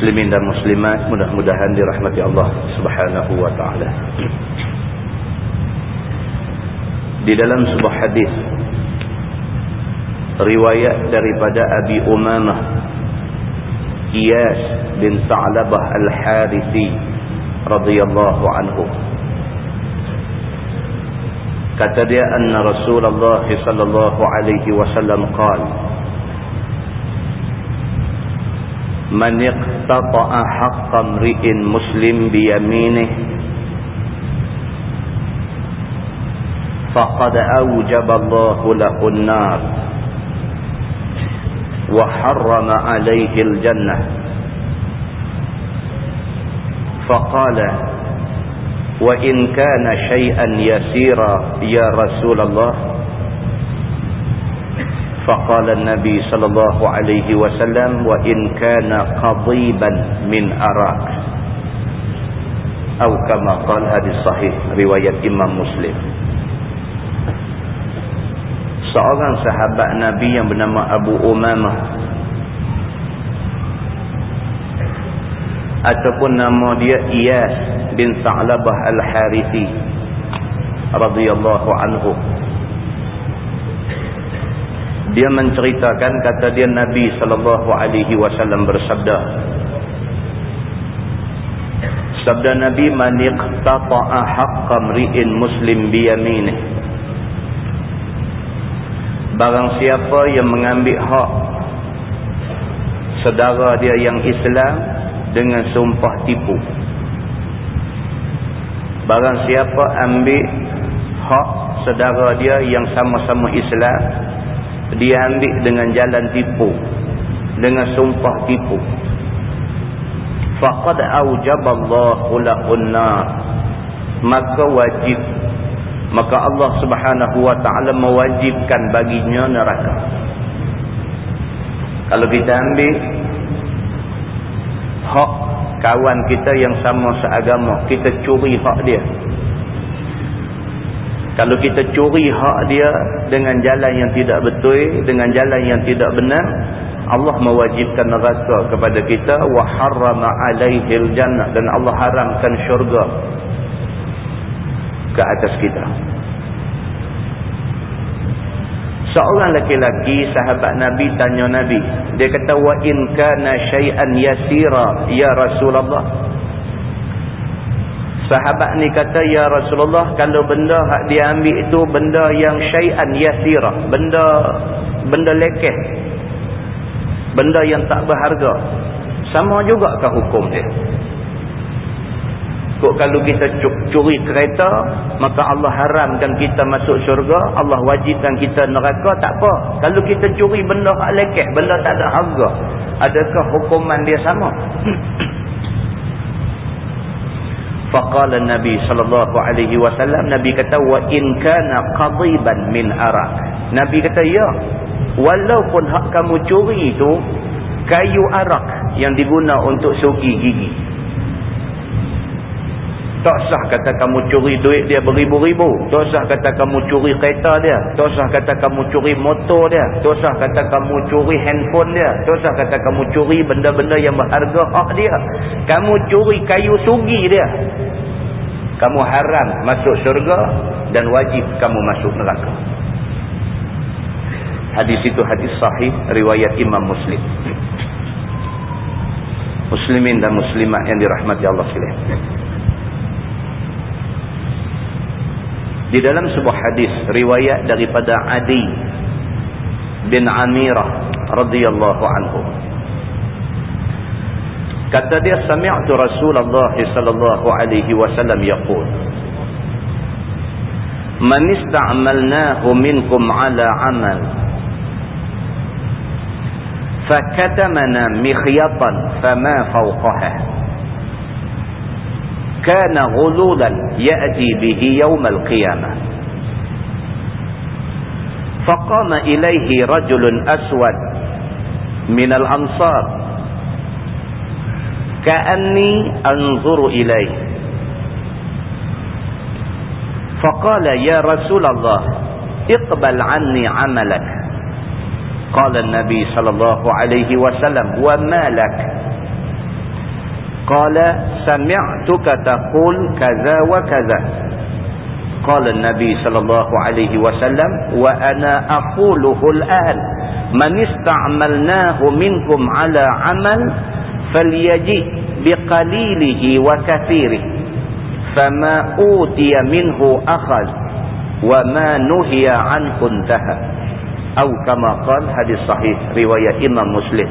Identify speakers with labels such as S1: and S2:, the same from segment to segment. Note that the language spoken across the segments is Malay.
S1: Muslimin dan muslimat mudah-mudahan dirahmati Allah Subhanahu wa taala. Di dalam sebuah hadis riwayat daripada Abi Umamah Iyas bin Sa'labah Al-Harithi radhiyallahu anhu kata dia anna Rasulullah sallallahu alaihi wasallam qala من اقتطع حق امرئ مسلم بيمينه فقد أوجب الله له النار وحرم عليه الجنة. فقال وإن كان شيئا يسيرا يا رسول الله فقال النبي صلى الله عليه وسلم وإن كان قضيبا من أراك أو كما قال هذه الصحيح رواية إمام مسلم seorang sahabat Nabi yang bernama Abu Umamah ataupun nama dia Iyas bin Sa'labah Al-Harithi radhiyallahu anhu dia menceritakan kata dia Nabi sallallahu alaihi wasallam bersabda. Sabda Nabi man iqtata'a haqqa mri'in muslim bi yaminih Barang siapa yang mengambil hak saudara dia yang Islam dengan sumpah tipu. Barang siapa ambil hak saudara dia yang sama-sama Islam dia ambil dengan jalan tipu dengan sumpah tipu. Faqad aujaballahu lahunna maka wajib maka Allah Subhanahu wa taala mewajibkan baginya neraka. Kalau kita ambil hak kawan kita yang sama seagama kita curi hak dia kalau kita curi hak dia dengan jalan yang tidak betul, dengan jalan yang tidak benar, Allah mewajibkan neraka kepada kita. Wa harrama alaihil jannah. Dan Allah haramkan syurga ke atas kita. Seorang lelaki sahabat Nabi tanya Nabi, dia kata wa in kana syai'an yasira ya Rasulullah Sahabat ni kata, Ya Rasulullah, kalau benda hak dia ambil itu benda yang syai'an yasirah. Benda benda lekeh. Benda yang tak berharga. Sama juga ke hukum dia? Kok kalau kita curi kereta, maka Allah haramkan kita masuk syurga, Allah wajibkan kita neraka, tak apa. Kalau kita curi benda hak lekeh, benda tak ada harga, adakah hukuman dia sama? Faqala Nabi sallallahu alaihi wasallam Nabi kata wa in kana qadiban min arak. Nabi kata ya. Walaupun hak kamu curi itu kayu arak yang diguna untuk suki gigi. Tak sah kata kamu curi duit dia beribu-ribu. Tak sah kata kamu curi kereta dia. Tak sah kata kamu curi motor dia. Tak sah kata kamu curi handphone dia. Tak sah kata kamu curi benda-benda yang berharga hak dia. Kamu curi kayu sugi dia. Kamu haram masuk syurga dan wajib kamu masuk neraka. Hadis itu hadis sahih riwayat Imam Muslim. Muslimin dan muslimat yang dirahmati Allah sekalian. Di dalam sebuah hadis riwayat daripada Adi bin Amirah radhiyallahu anhu kata dia sami'tu Rasulullah sallallahu alaihi wasallam yaqul man ista'malnahu minkum ala amal فكتمنا مخيطا فما فوقها كان غلولا يأتي به يوم القيامة. فقام إليه رجل أسود من الأنصار كأني أنظر إليه. فقال يا رسول الله اقبل عني عملك. قال النبي صلى الله عليه وسلم وما لك؟ قال سمعتك تقول كذا وكذا. قال النبي صلى الله عليه وسلم وأنا أقوله الآن من استعملناه منكم على عمل فليجئ بقليله وكثيره فما أوتي منه أخذ وما نهي عنه انتهى. أو كما قال hadis sahih riwayat Imam Muslim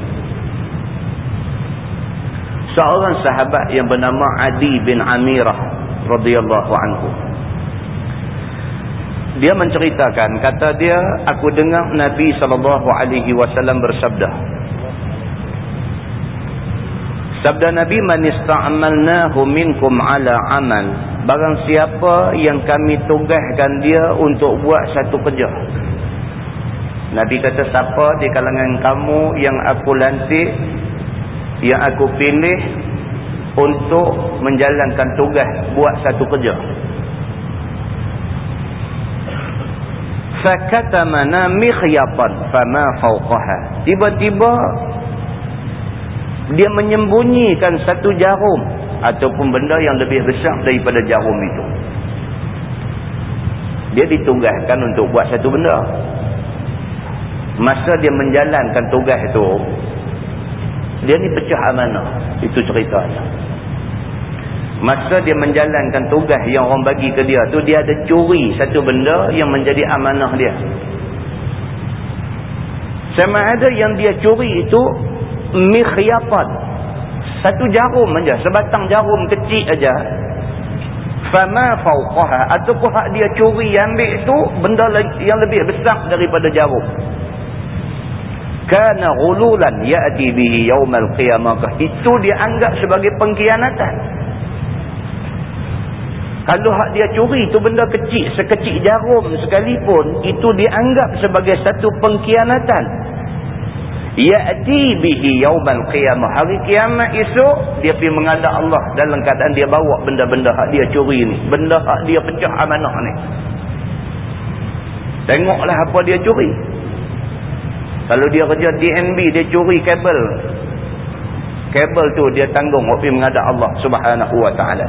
S1: seorang sahabat yang bernama Adi bin Amirah radhiyallahu anhu. Dia menceritakan kata dia aku dengar Nabi sallallahu alaihi wasallam bersabda Sabda Nabi man ista'malnahu minkum ala amal barang siapa yang kami tugaskan dia untuk buat satu kerja. Nabi kata siapa di kalangan kamu yang aku lantik yang aku pilih untuk menjalankan tugas buat satu kerja. Fakatamana mikhyatan fama fawqaha. Tiba-tiba dia menyembunyikan satu jarum ataupun benda yang lebih besar daripada jarum itu. Dia ditugaskan untuk buat satu benda. Masa dia menjalankan tugas itu dia ni pecah amanah. Itu ceritanya. Masa dia menjalankan tugas yang orang bagi ke dia tu dia ada curi satu benda yang menjadi amanah dia. Sama ada yang dia curi itu mikhyatan satu jarum aja sebatang jarum kecil aja. Fama fawqaha. Ataupun hak dia curi ambil itu benda yang lebih besar daripada jarum kana ghululan ya'ti bihi yaumal qiyamah itu dianggap sebagai pengkhianatan kalau hak dia curi tu benda kecil, sekecil jarum sekalipun, itu dianggap sebagai satu pengkhianatan. Ya'ti bihi yaumal qiyamah. Hari kiamat esok, dia pergi mengadap Allah dalam keadaan dia bawa benda-benda hak dia curi ni. Benda hak dia pecah amanah ni. Tengoklah apa dia curi. Kalau dia kerja DNB, dia curi kabel. Kabel tu dia tanggung waktu mengadap Allah subhanahu wa ta'ala.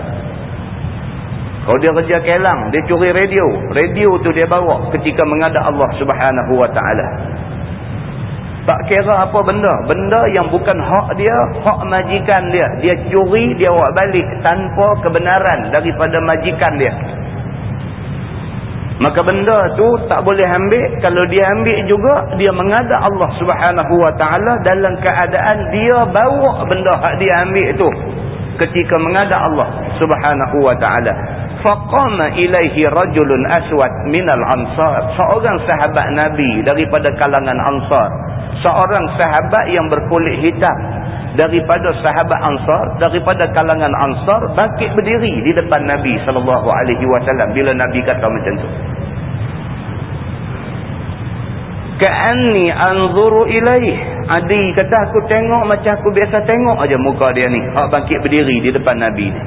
S1: Kalau dia kerja kelang, dia curi radio. Radio tu dia bawa ketika mengadap Allah subhanahu wa ta'ala. Tak kira apa benda. Benda yang bukan hak dia, hak majikan dia. Dia curi, dia bawa balik tanpa kebenaran daripada majikan dia. Maka benda tu tak boleh ambil. Kalau dia ambil juga, dia mengadap Allah subhanahu wa ta'ala dalam keadaan dia bawa benda hak dia ambil tu. Ketika mengadap Allah subhanahu wa ta'ala faqama ilaihi rajulun aswad minal ansar seorang sahabat nabi daripada kalangan ansar seorang sahabat yang berkulit hitam daripada sahabat ansar daripada kalangan ansar bangkit berdiri di depan nabi sallallahu alaihi wasallam bila nabi kata macam tu. Ka'anni anzuru ilaih. Adi kata aku tengok macam aku biasa tengok aja muka dia ni. Hak bangkit berdiri di depan nabi ni.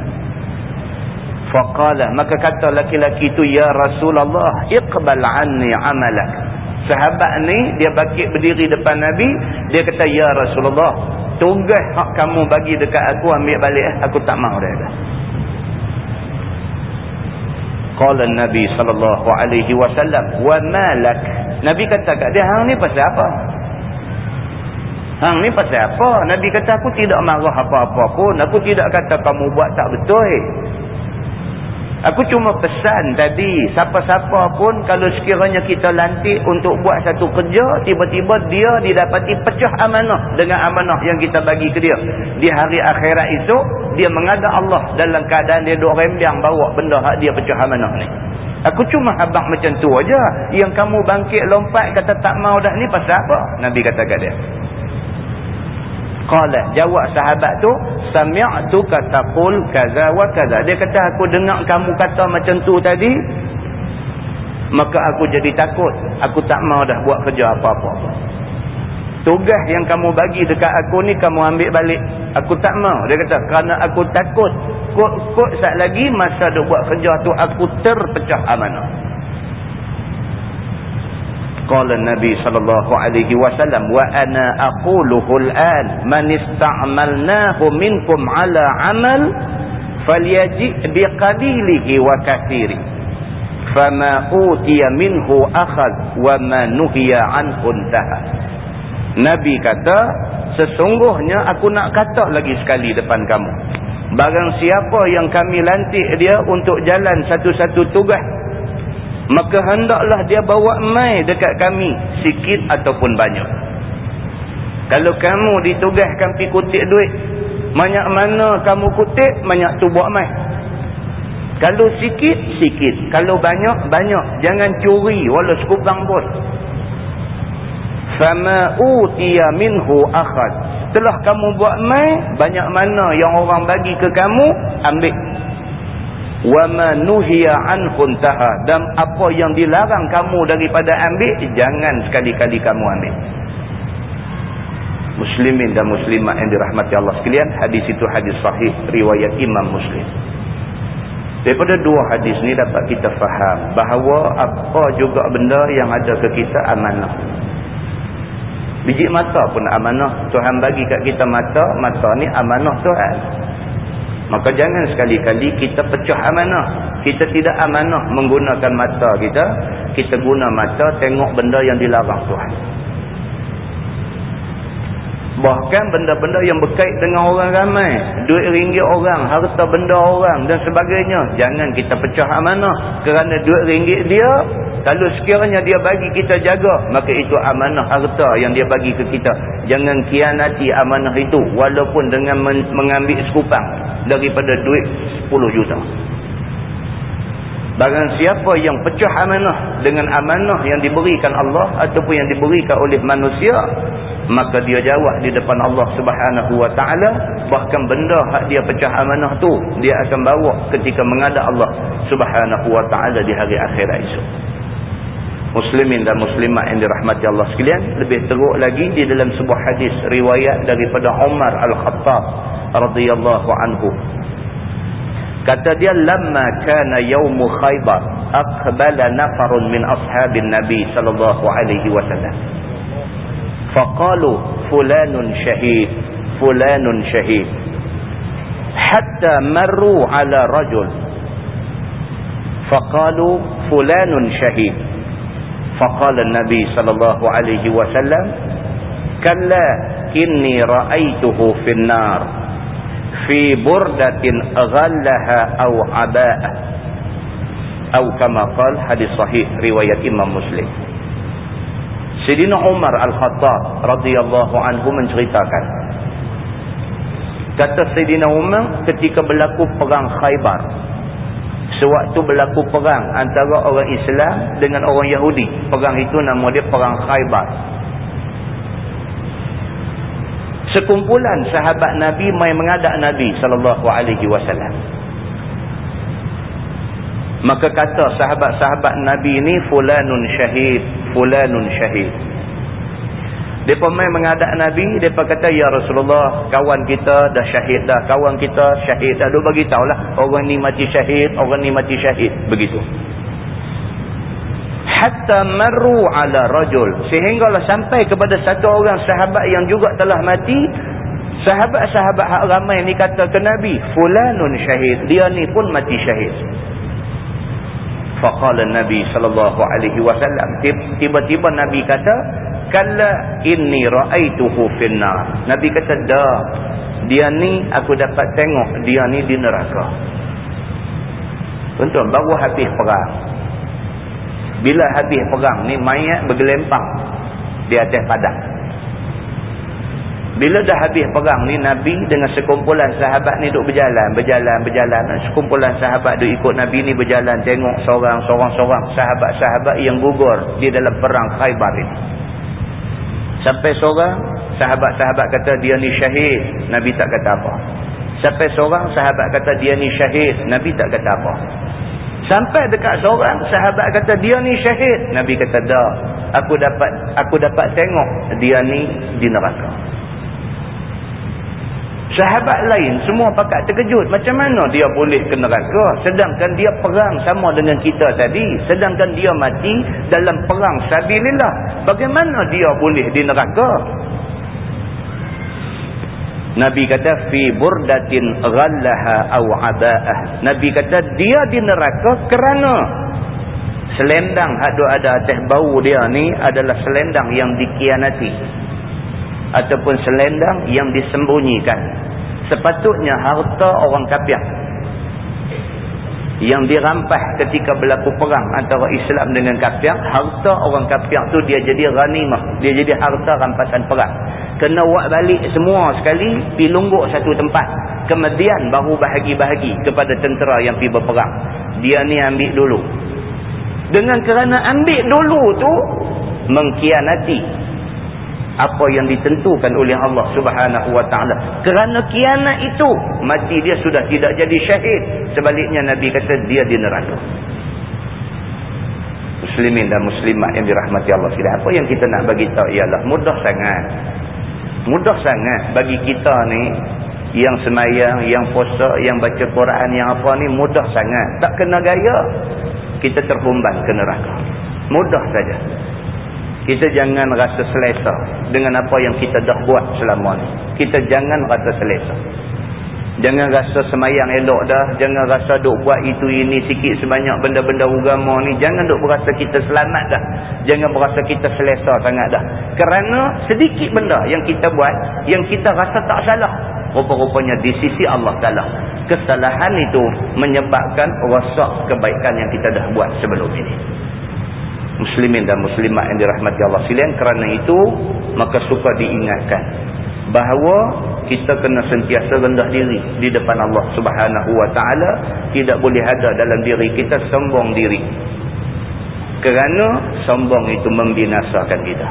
S1: Faqala maka kata laki-laki itu ya Rasulullah iqbal anni amalak. Sahabat ni dia bangkit berdiri depan Nabi, dia kata ya Rasulullah, tugas hak kamu bagi dekat aku ambil balik eh. aku tak mau dah. Qala Nabi sallallahu alaihi wasallam, "Wa malak?" Nabi kata kat dia, "Hang ni pasal apa?" Hang ni pasal apa? Nabi kata aku tidak marah apa-apa pun. Aku tidak kata kamu buat tak betul. Aku cuma pesan tadi, siapa-siapa pun kalau sekiranya kita lantik untuk buat satu kerja, tiba-tiba dia didapati pecah amanah dengan amanah yang kita bagi ke dia. Di hari akhirat itu, dia mengada Allah dalam keadaan dia duk rembiang bawa benda hak dia pecah amanah ni. Aku cuma habang macam tu aja. Yang kamu bangkit lompat kata tak mau dah ni pasal apa? Nabi kata kat dia. Qala jawab sahabat tu sami'tu kataqul kaza wa kaza. Dia kata aku dengar kamu kata macam tu tadi maka aku jadi takut. Aku tak mau dah buat kerja apa-apa. Tugas yang kamu bagi dekat aku ni kamu ambil balik. Aku tak mau. Dia kata kerana aku takut. Kok-kok saat lagi masa dia buat kerja tu aku terpecah amanah qala nabi sallallahu alaihi wasallam wa ana aquluhu al'an man ista'malnahu minkum ala amal falyaji' biqalilihi wa kathiri. Fama utiya minhu akhad wa ma nuhiya anhu intaha. Nabi kata sesungguhnya aku nak kata lagi sekali depan kamu. Barang siapa yang kami lantik dia untuk jalan satu-satu tugas maka hendaklah dia bawa mai dekat kami sikit ataupun banyak. Kalau kamu ditugaskan pergi kutip duit banyak mana kamu kutip banyak tu buat mai. Kalau sikit sikit. Kalau banyak banyak. Jangan curi walau sekupang pun. Fama utiya minhu akhad. Setelah kamu buat mai banyak mana yang orang bagi ke kamu ambil wa ma nuhiya anhu taha dan apa yang dilarang kamu daripada ambil jangan sekali-kali kamu ambil. Muslimin dan muslimat yang dirahmati Allah sekalian hadis itu hadis sahih riwayat Imam Muslim. Daripada dua hadis ni dapat kita faham bahawa apa juga benda yang ada ke kita amanah. Biji mata pun amanah. Tuhan bagi kat kita mata mata ni amanah Tuhan Maka jangan sekali-kali kita pecah amanah. Kita tidak amanah menggunakan mata kita. Kita guna mata tengok benda yang dilarang Tuhan. Bahkan benda-benda yang berkait dengan orang ramai. Duit ringgit orang, harta benda orang dan sebagainya. Jangan kita pecah amanah. Kerana duit ringgit dia, kalau sekiranya dia bagi kita jaga, maka itu amanah harta yang dia bagi ke kita. Jangan kianati amanah itu walaupun dengan mengambil sekupang daripada duit 10 juta. Barang siapa yang pecah amanah dengan amanah yang diberikan Allah ataupun yang diberikan oleh manusia, maka dia jawab di depan Allah Subhanahu wa taala bahkan benda hak dia pecah amanah tu dia akan bawa ketika menghadap Allah Subhanahu wa taala di hari akhirat esok. Muslimin dan muslimat yang dirahmati Allah sekalian, lebih teruk lagi di dalam sebuah hadis riwayat daripada Umar Al-Khattab radhiyallahu anhu kata dia lamma kana yaum khaybar aqbala nafarun min ashabin nabi sallallahu alaihi wasallam faqalu fulanun shahid fulanun shahid hatta marru ala rajul faqalu fulanun shahid فقال النبي صلى الله عليه وسلم كلا إني رأيته في النار Fi burdatin ghallaha aw aba'ah atau kama qala hadis sahih riwayat Imam Muslim. Sayyidina Umar Al-Khattab radhiyallahu anhu menceritakan. Kata Sayyidina Umar ketika berlaku perang Khaybar sewaktu berlaku perang antara orang Islam dengan orang Yahudi perang itu nama dia perang Khaybar sekumpulan sahabat Nabi mai mengadak Nabi sallallahu alaihi wasallam. Maka kata sahabat-sahabat Nabi ini fulanun syahid, fulanun syahid. Depa mai mengadak Nabi, depa kata ya Rasulullah, kawan kita dah syahid dah, kawan kita syahid dah. Duk bagi tahulah orang ni mati syahid, orang ni mati syahid, begitu hatta marru ala rajul. Sehinggalah sampai kepada satu orang sahabat yang juga telah mati sahabat-sahabat hak ramai ni kata ke nabi fulanun syahid. Dia ni pun mati syahid. Faqala nabi sallallahu alaihi wasallam tiba-tiba nabi kata kalla inni raaituhu finnar. Nabi kata dah dia ni aku dapat tengok dia ni di neraka. Tuan-tuan baru habis perang bila habis perang ni mayat bergelempang di atas padang. Bila dah habis perang ni Nabi dengan sekumpulan sahabat ni duduk berjalan berjalan berjalan. Sekumpulan sahabat duduk ikut Nabi ni berjalan tengok seorang seorang seorang sahabat-sahabat yang gugur di dalam perang Khaybar ini. Sampai seorang sahabat-sahabat kata dia ni syahid. Nabi tak kata apa. Sampai seorang sahabat kata dia ni syahid. Nabi tak kata apa Sampai dekat seorang sahabat kata dia ni syahid. Nabi kata dah. Aku dapat aku dapat tengok dia ni di neraka. Sahabat lain semua pakat terkejut. Macam mana dia boleh ke neraka? Sedangkan dia perang sama dengan kita tadi. Sedangkan dia mati dalam perang sabilillah. Bagaimana dia boleh di neraka? Nabi kata fi burdatin ghallaha aw aba'ah. Nabi kata dia di neraka kerana selendang ada ada atas bau dia ni adalah selendang yang dikianati ataupun selendang yang disembunyikan. Sepatutnya harta orang kafir yang dirampas ketika berlaku perang antara Islam dengan kafir, harta orang kafir tu dia jadi ghanimah, dia jadi harta rampasan perang. Kena buat balik semua sekali pi lungguk satu tempat. Kemudian baru bahagi-bahagi kepada tentera yang pi berperang. Dia ni ambil dulu. Dengan kerana ambil dulu tu mengkhianati apa yang ditentukan oleh Allah subhanahu wa ta'ala kerana kianat itu mati dia sudah tidak jadi syahid sebaliknya Nabi kata dia di neraka muslimin dan muslimat yang dirahmati Allah apa yang kita nak bagi tahu ialah mudah sangat mudah sangat bagi kita ni yang semayang, yang puasa, yang baca Quran, yang apa ni mudah sangat. Tak kena gaya, kita terhumban ke neraka. Mudah saja. Kita jangan rasa selesa dengan apa yang kita dah buat selama ni. Kita jangan rasa selesa. Jangan rasa semayang elok dah. Jangan rasa duk buat itu ini sikit sebanyak benda-benda agama ni. Jangan duk berasa kita selamat dah. Jangan berasa kita selesa sangat dah. Kerana sedikit benda yang kita buat. Yang kita rasa tak salah. Rupa-rupanya di sisi Allah Ta'ala. Kesalahan itu menyebabkan rosak kebaikan yang kita dah buat sebelum ini. Muslimin dan muslimat yang dirahmati Allah. Sekalian. Kerana itu maka suka diingatkan bahawa kita kena sentiasa rendah diri di depan Allah Subhanahu wa taala. Tidak boleh ada dalam diri kita sombong diri. Kerana sombong itu membinasakan kita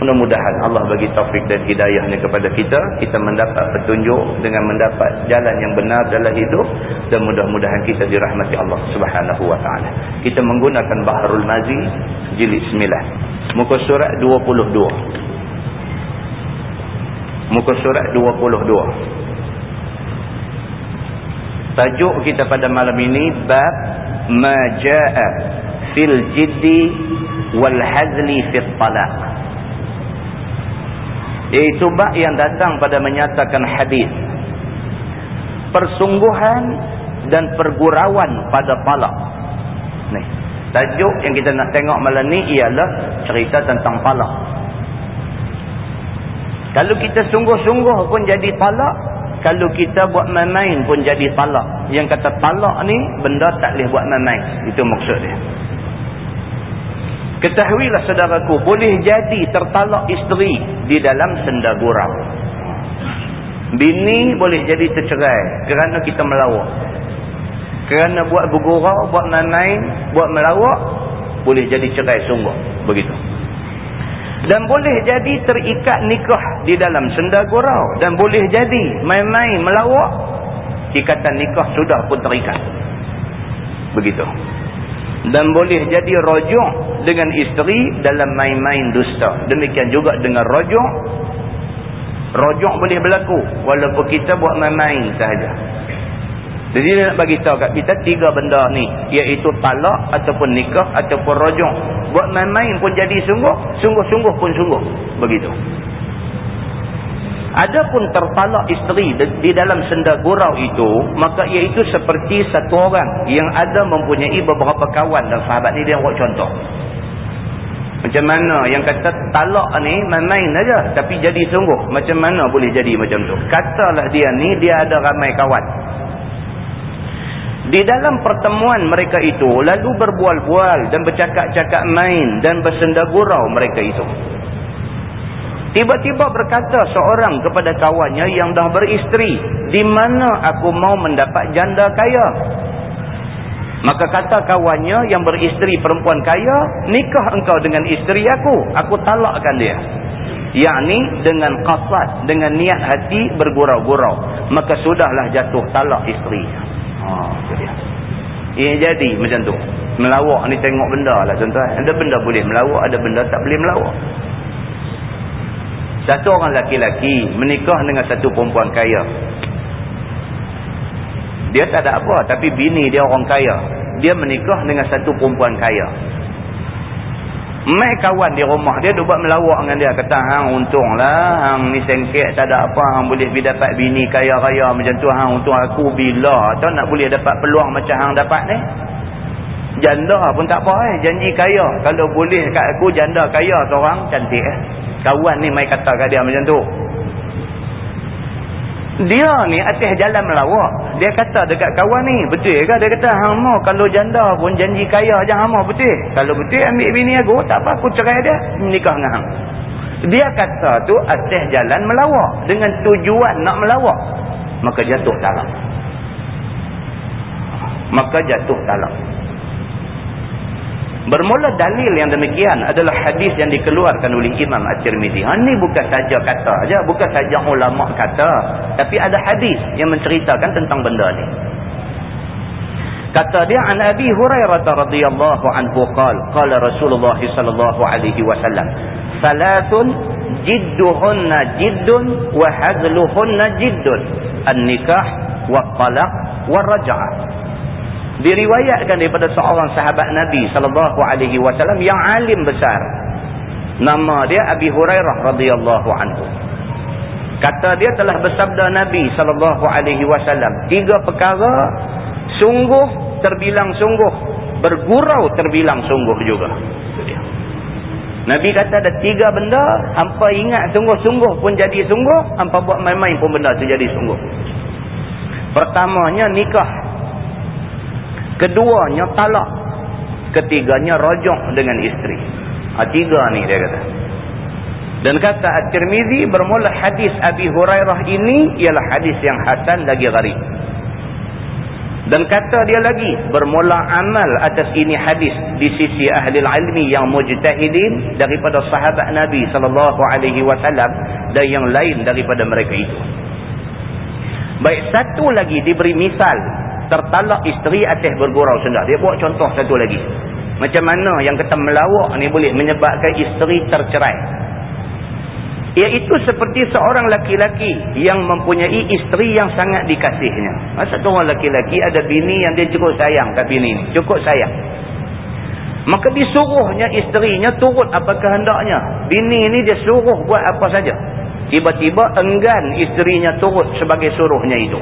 S1: mudah-mudahan Allah bagi taufik dan hidayah ni kepada kita. Kita mendapat petunjuk dengan mendapat jalan yang benar dalam hidup. Dan mudah-mudahan kita dirahmati Allah Subhanahu wa taala. Kita menggunakan Baharul Mazi jilid 9 muka surat 22 muka surat 22 tajuk kita pada malam ini bab majaa fil jiddi wal hazli fit talaq iaitu bab yang datang pada menyatakan hadis persungguhan dan pergurauan pada talak ni tajuk yang kita nak tengok malam ni ialah cerita tentang talak kalau kita sungguh-sungguh pun jadi talak. Kalau kita buat main-main pun jadi talak. Yang kata talak ni benda tak boleh buat main-main. Itu maksud dia. Ketahuilah saudaraku. Boleh jadi tertalak isteri di dalam senda gurau. Bini boleh jadi tercerai. Kerana kita melawak. Kerana buat bergurau, buat main-main, buat melawak. Boleh jadi cerai sungguh. Begitu dan boleh jadi terikat nikah di dalam senda gurau dan boleh jadi main-main melawak ikatan nikah sudah pun terikat begitu dan boleh jadi rojok dengan isteri dalam main-main dusta demikian juga dengan rojok rojok boleh berlaku walaupun kita buat main-main sahaja jadi dia nak bagi tahu kat kita tiga benda ni iaitu talak ataupun nikah ataupun rojok. Buat main-main pun jadi sungguh, sungguh-sungguh pun sungguh. Begitu. Adapun tertalak isteri di dalam senda gurau itu, maka iaitu seperti satu orang yang ada mempunyai beberapa kawan dan sahabat ni dia buat contoh. Macam mana yang kata talak ni main-main saja tapi jadi sungguh. Macam mana boleh jadi macam tu? Katalah dia ni dia ada ramai kawan Di dalam pertemuan mereka itu lalu berbual-bual dan bercakap-cakap main dan bersenda gurau mereka itu. Tiba-tiba berkata seorang kepada kawannya yang dah beristeri, di mana aku mau mendapat janda kaya? Maka kata kawannya yang beristeri perempuan kaya, nikah engkau dengan isteri aku, aku talakkan dia. Yakni dengan qasad, dengan niat hati bergurau-gurau. Maka sudahlah jatuh talak isteri. Ha, itu dia. Ini jadi macam tu. Melawak ni tengok benda lah contoh. Ada benda boleh melawak, ada benda tak boleh melawak. Satu orang laki-laki menikah dengan satu perempuan kaya. Dia tak ada apa tapi bini dia orang kaya. Dia menikah dengan satu perempuan kaya. Mai kawan di rumah dia duk buat melawak dengan dia kata hang untunglah hang ni sengkek tak ada apa hang boleh pergi dapat bini kaya-kaya macam tu hang untung aku bila tau nak boleh dapat peluang macam hang dapat ni. Janda pun tak apa eh. Janji kaya. Kalau boleh kat aku janda kaya seorang cantik eh. Kawan ni mai kata kat dia macam tu. Dia ni atas jalan melawak. Dia kata dekat kawan ni betul ke? Dia kata hang mau kalau janda pun janji kaya je hang mau betul. Kalau betul ambil bini aku. Tak apa aku cerai dia. Menikah dengan hang. Dia kata tu atas jalan melawak. Dengan tujuan nak melawak. Maka jatuh talak. Maka jatuh talak Bermula dalil yang demikian adalah hadis yang dikeluarkan oleh Imam At-Tirmidhi. Ha, ini bukan saja kata saja, bukan saja ulama kata, tapi ada hadis yang menceritakan tentang benda ni. Kata dia an Abi Hurairah radhiyallahu anhu qala qala Rasulullah sallallahu alaihi wasallam salatun jidduhunna jiddun wa hadluhunna jiddun an-nikah wa talaq wa raj'ah diriwayatkan daripada seorang sahabat Nabi sallallahu alaihi wasallam yang alim besar. Nama dia Abi Hurairah radhiyallahu anhu. Kata dia telah bersabda Nabi sallallahu alaihi wasallam tiga perkara sungguh terbilang sungguh bergurau terbilang sungguh juga. Nabi kata ada tiga benda hampa ingat sungguh-sungguh pun jadi sungguh hampa buat main-main pun benda tu jadi sungguh. Pertamanya nikah Keduanya talak. Ketiganya rojok dengan isteri. Ha, tiga ni dia kata. Dan kata At-Tirmizi bermula hadis Abi Hurairah ini ialah hadis yang hasan lagi gharib. Dan kata dia lagi bermula amal atas ini hadis di sisi ahli ilmi yang mujtahidin daripada sahabat Nabi sallallahu alaihi wasallam dan yang lain daripada mereka itu. Baik satu lagi diberi misal tertalak isteri atas bergurau sendah. Dia buat contoh satu lagi. Macam mana yang kata melawak ni boleh menyebabkan isteri tercerai. Iaitu seperti seorang laki-laki yang mempunyai isteri yang sangat dikasihnya. Masa tu orang laki-laki ada bini yang dia cukup sayang kat bini ni. Cukup sayang. Maka disuruhnya isterinya turut apa kehendaknya. Bini ni dia suruh buat apa saja. Tiba-tiba enggan isterinya turut sebagai suruhnya itu.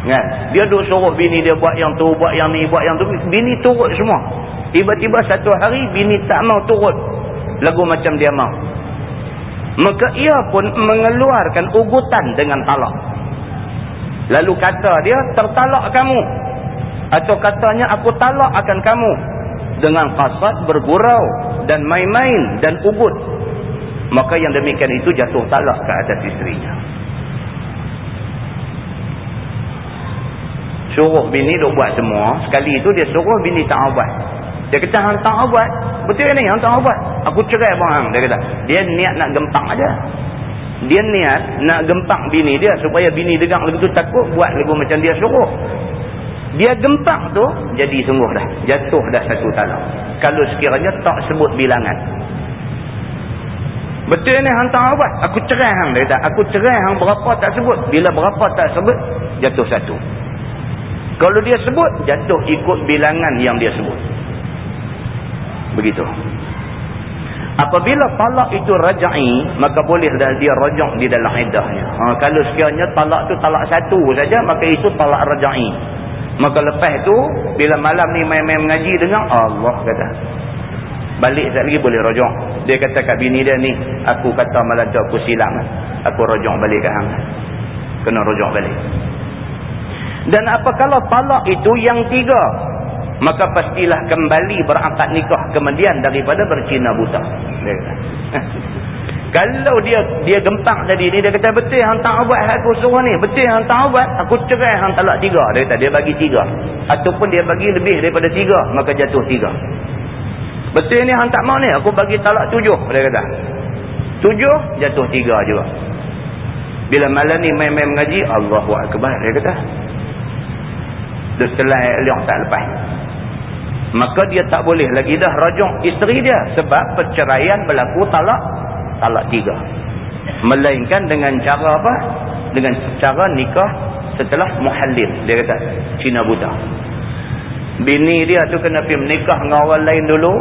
S1: Kan? Dia duk suruh bini dia buat yang tu, buat yang ni, buat yang tu. Bini turut semua. Tiba-tiba satu hari bini tak mau turut. Lagu macam dia mau. Maka ia pun mengeluarkan ugutan dengan talak. Lalu kata dia, tertalak kamu. Atau katanya, aku talak akan kamu. Dengan kasat bergurau dan main-main dan ugut. Maka yang demikian itu jatuh talak ke atas isterinya. Suruh bini duk buat semua. Sekali itu dia suruh bini tak buat dia kata hang tak buat betul ni hang tak buat aku cerai hang dia kata. Dia niat nak gempak aja. Dia niat nak gempak bini dia supaya bini dengar lagu tu takut buat lagu macam dia suruh. Dia gempak tu jadi sungguh dah. Jatuh dah satu talak kalau sekiranya tak sebut bilangan. Betul ni hang tak buat aku cerai hang dia kata. Aku cerai hang berapa tak sebut. Bila berapa tak sebut jatuh satu kalau dia sebut, jatuh ikut bilangan yang dia sebut. Begitu. Apabila talak itu rajai, maka bolehlah dia rajak di dalam iddahnya. Ha, kalau sekiranya talak tu talak satu saja, maka itu talak rajai. Maka lepas tu, bila malam ni main-main mengaji dengan Allah kata. Balik sekali lagi boleh rajak. Dia kata kat bini dia ni, aku kata malam tu aku silap. Aku rajak balik ke hang. Kena rajak balik. Dan apa kalau talak itu yang tiga? Maka pastilah kembali berakad nikah kemudian daripada bercina buta. Dia kata. Kalau dia dia gempang tadi ni dia kata betul hang tak buat aku suruh ni. Betul hang tak buat aku cerai hang talak tiga. Dia kata dia bagi tiga. Ataupun dia bagi lebih daripada tiga maka jatuh tiga. Betul ni hang tak mau ni aku bagi talak tujuh dia kata. Tujuh jatuh tiga juga. Bila malam ni main-main mengaji Allahu Akbar dia kata. Dia setelah elok tak lepas. Maka dia tak boleh lagi dah rajung isteri dia. Sebab perceraian berlaku talak talak tiga. Melainkan dengan cara apa? Dengan cara nikah setelah muhallil. Dia kata, Cina buta. Bini dia tu kena pergi menikah dengan orang lain dulu.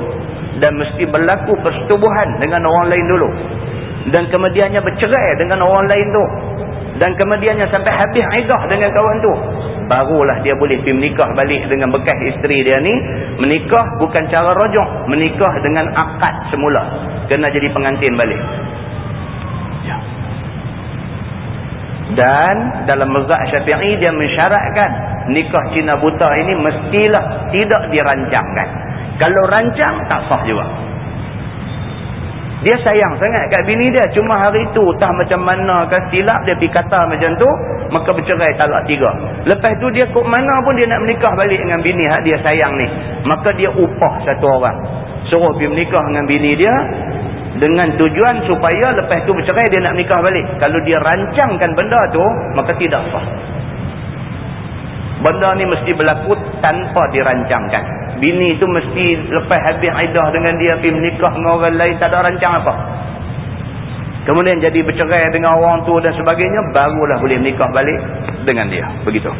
S1: Dan mesti berlaku persetubuhan dengan orang lain dulu. Dan kemudiannya bercerai dengan orang lain tu. Dan kemudiannya sampai habis aidah dengan kawan tu. Barulah dia boleh pergi menikah balik dengan bekas isteri dia ni. Menikah bukan cara rojok. Menikah dengan akad semula kena jadi pengantin balik ya. dan dalam mazhab syafi'i dia mensyaratkan nikah Cina buta ini mestilah tidak dirancangkan kalau rancang tak sah juga dia sayang sangat kat bini dia. Cuma hari itu tak macam mana kan silap dia pergi kata macam tu maka bercerai talak tiga. Lepas tu dia kok mana pun dia nak menikah balik dengan bini hak dia sayang ni. Maka dia upah satu orang. Suruh pergi menikah dengan bini dia dengan tujuan supaya lepas tu bercerai dia nak nikah balik. Kalau dia rancangkan benda tu maka tidak sah. Benda ni mesti berlaku tanpa dirancangkan bini tu mesti lepas habis aidah dengan dia pergi menikah dengan orang lain tak ada rancang apa kemudian jadi bercerai dengan orang tu dan sebagainya barulah boleh nikah balik dengan dia begitu